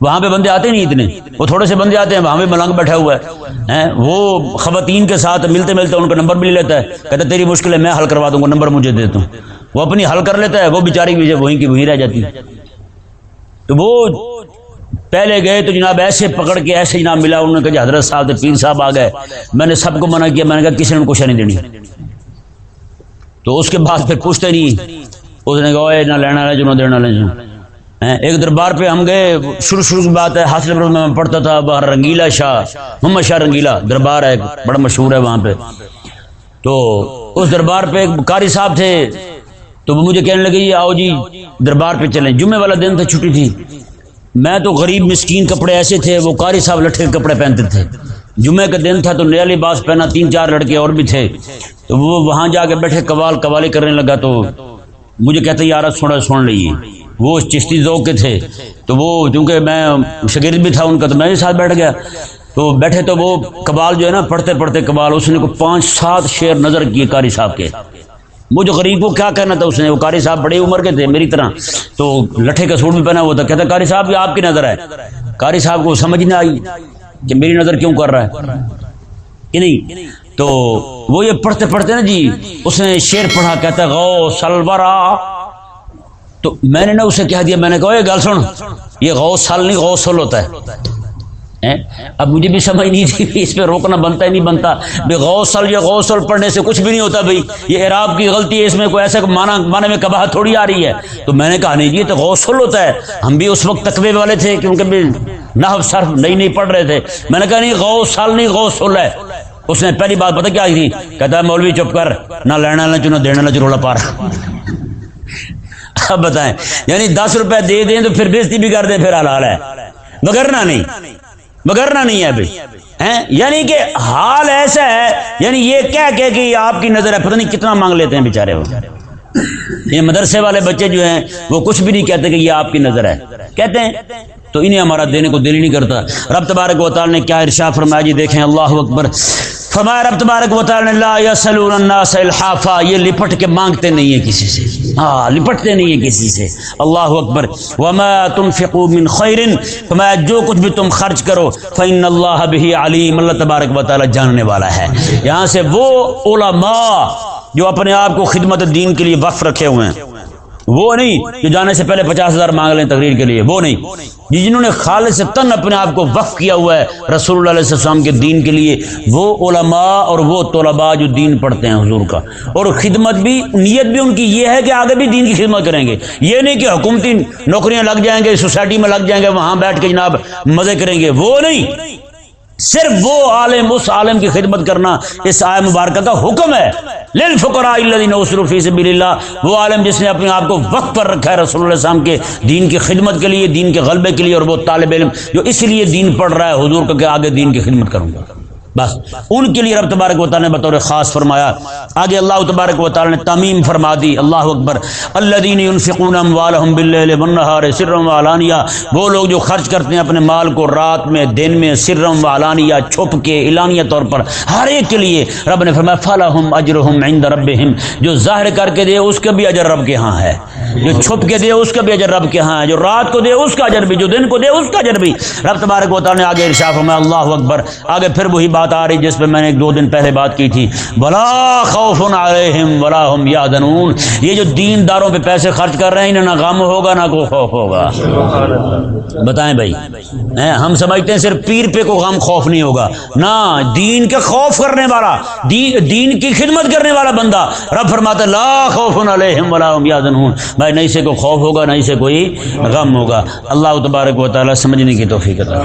S1: وہاں پہ بندے آتے نہیں اتنے؟ وہ تھوڑے سے بندے آتے ہیں، وہاں پہ ملنگ بیٹھا ہوا ہے۔ وہ خواتین کے ساتھ ملتے ملتے ان کا نمبر بھی لیتا ہے، کہتا ہے، تیری مشکل ہے، میں حل کروا دوں گا، نمبر مجھے دیتا ہوں وہ اپنی حل کر لیتا ہے، وہ بیچاری وہیں کی وہیں رہ جاتی۔ ہے تو وہ پہلے گئے تو جناب ایسے پکڑ کے ایسے جناب ملا، انہوں نے کہا جی حضرت صاحب پیر صاحب آ گئے۔ میں نے سب کو منع کیا، میں نے کہا کسی نے کچھ نہیں دینی۔ تو اس کے بعد پھر پوچھتے نہیں۔ اس نے کہا نہ لینا لے جو نہ دینا لے جو۔ ایک دربار پہ ہم گئے، شروع شروع کی بات ہے، حاصل میں پڑھتا تھا باہر رنگیلا شاہ، محمد شاہ رنگیلا، دربار ہے، بڑا مشہور ہے وہاں پہ۔ تو اس دربار پہ ایک کاری صاحب تھے۔ تو وہ مجھے کہنے لگے آؤ جی دربار پہ چلیں۔ جمعے والا دن تھا، چھٹی تھی۔ میں تو غریب مسکین کپڑے ایسے تھے، وہ کاری صاحب لٹھے کے کپڑے پہنتے تھے۔ جمعے کا دن تھا تو نیا لباس پہنا، تین چار لڑکے اور بھی تھے۔ تو وہ وہاں جا کے بیٹھے، قوال قوالی کرنے لگا تو مجھے کہتے یار سونا سن لیجیے وہ چشتی ذوق کے تھے۔ تو وہ چونکہ میں شگرد بھی تھا ان کا، تو میں بھی ساتھ بیٹھ گیا۔ تو بیٹھے تو وہ کبال جو ہے نا، پڑھتے پڑھتے کبال اس نے کو پانچ، سات شیر نظر کیے کاری صاحب کے۔ وہ جو غریب کو کیا کہنا تھا اس نے؟ وہ کاری صاحب بڑی عمر کے تھے، میری طرح۔ تو لٹھے کا سوٹ بھی پہنا ہوا تھا۔ کہتا کاری صاحب، یہ آپ کی نظر ہے۔ کاری صاحب کو سمجھ نہ آئی کہ میری نظر کیوں کر رہا ہے۔ کہ نہیں؟ تو وہ یہ پڑھتے پڑھتے نا جی اس نے شیر پڑھا، کہتا غو سلورا تو میں نے نا اسے کہہ دیا، میں نے کہا یہ گل سن۔ یہ غوث سال نہیں، غوث سل ہوتا ہے۔ اب مجھے بھی سمجھ نہیں تھی اس پہ روکنا بنتا ہی نہیں بنتا۔ بھائی غوثل یا غوثل پڑھنے سے کچھ بھی نہیں ہوتا بھائی۔ یہ عراب کی غلطی ہے، اس میں کوئی ایسا مانا مانے میں کباہ تھوڑی آ رہی ہے۔ تو میں نے کہا، نہیں جی تو غوثل ہوتا ہے۔ ہم بھی اس وقت تقوی والے تھے کیونکہ بھی صرف نہیں نہیں پڑھ رہے تھے۔ میں نے کہا، نہیں غوث نہیں، غوثل ہے۔ اس نے پہلی بات پتہ کیا تھی؟ کہتا ہے، مولوی چپ کر، نہ لینا نہ چنا، دینا نہ چرولا پا رہا اب بتائیں۔ یعنی دس روپے دے دیں تو پھر بےزتی بھی کر دیں، پھر حلال ہے۔ بگرنا نہیں۔ بگرنا نہیں ہے بھائی یعنی کہ حال ایسا ہے یعنی یہ کہہ کہ کہ آپ کی نظر ہے، پتہ نہیں کتنا مانگ لیتے ہیں بےچارے وہ۔ یہ مدرسے والے بچے جو ہیں، وہ کچھ بھی نہیں کہتے کہ یہ آپ کی نظر ہے۔ کہتے ہیں، تو انہیں ہمارا دینے کو دل ہی نہیں کرتا۔ رب تبارک و تعالی نے کیا ارشا فرمایا؟ جی دیکھیں، اللہ اکبر۔ فرمایا، رب تبارک و تعالی لا یسلون الناس الحافا، یہ لپٹ کے مانگتے نہیں ہیں کسی سے۔ ہاں لپٹتے نہیں ہیں کسی سے۔ اللہ اکبر۔ وما تنفقوا من خیر فرمایا، جو کچھ بھی تم خرچ کرو، فإن اللہ به علیم، اللہ تبارک و تعالی جاننے والا ہے۔ یہاں سے وہ علماء جو اپنے آپ کو خدمت دین کے لیے وقف رکھے ہوئے ہیں۔ وہ نہیں جو جانے سے پہلے پچاس ہزار مانگ لیں تقریر کے لیے، وہ نہیں۔ جنہوں نے خالد سے تن اپنے آپ کو وقف کیا ہوا ہے رسول اللہ علیہ السلام کے دین کے لیے، وہ علماء اور وہ طلباء جو دین پڑھتے ہیں حضور کا۔ اور خدمت بھی، نیت بھی ان کی یہ ہے کہ آگے بھی دین کی خدمت کریں گے۔ یہ نہیں کہ حکومتی نوکریاں لگ جائیں گے، سوسائٹی میں لگ جائیں گے، وہاں بیٹھ کے جناب مزے کریں گے۔ وہ نہیں۔ صرف وہ عالم، اس عالم کی خدمت کرنا اس آئے مبارکہ کا حکم ہے۔ للفقراء الذين اسروا في سبيل الله، وہ عالم جس نے اپنے آپ کو وقت پر رکھا ہے رسول اللہ علیہ وسلم کے دین کی خدمت کے لیے، دین کے غلبے کے لیے اور وہ طالب علم جو اس لیے دین پڑھ رہا ہے، حضور کا کہ آگے دین کی خدمت کروں گا۔ بس، ان کے لیے رب تبارک و تعالیٰ نے بطور خاص فرمایا۔ آگے اللہ تبارک و تعالیٰ نے تعمیم فرما دی۔ اللہ اکبر۔ اللہ دین ينفقون اموالهم بالليل والنهار وہ لوگ جو خرچ کرتے ہیں اپنے مال کو رات میں، دن میں سرا وعلانیہ چھپ کے اعلانیہ طور پر۔ ہر ایک کے لیے رب نے فرمایا، فلهم اجرهم عند ربهم۔ جو ظاہر کر کے دے، اس کا بھی اجر رب کے ہاں ہے۔ جو چھپ کے دے، اس کا بھی اجر رب کے ہاں ہے۔ جو رات کو دے، اس کا اجر بھی۔ جو دن کو دے، اس کا اجر بھی۔ رب تبارک و تعالیٰ نے آگے ارشاد فرمایا، اللہ اکبر۔ آگے پھر وہی بات بات آ رہی جس پہ میں نے ایک دو دن پہلے بات کی تھی۔ بلا خوف علیہم ولا هم یادنون یہ جو دین داروں پہ پیسے خرچ کر رہے ہیں نہ غم ہوگا نہ کوئی خوف ہوگا۔ بتائیں بھائی ہم سمجھتے ہیں صرف پیر پہ کو غم خوف نہیں ہوگا۔ نہ دین کے خوف کرنے والا دین, کی خدمت کرنے والا بندہ۔ رب فرماتا لا خوف علیہم ولا هم یحزنون۔ بھائی نہیں سے کوئی خوف ہوگا نہیں سے کوئی غم ہوگا۔ اللہ تبارک و تعالی سمجھنے کی توفیق عطا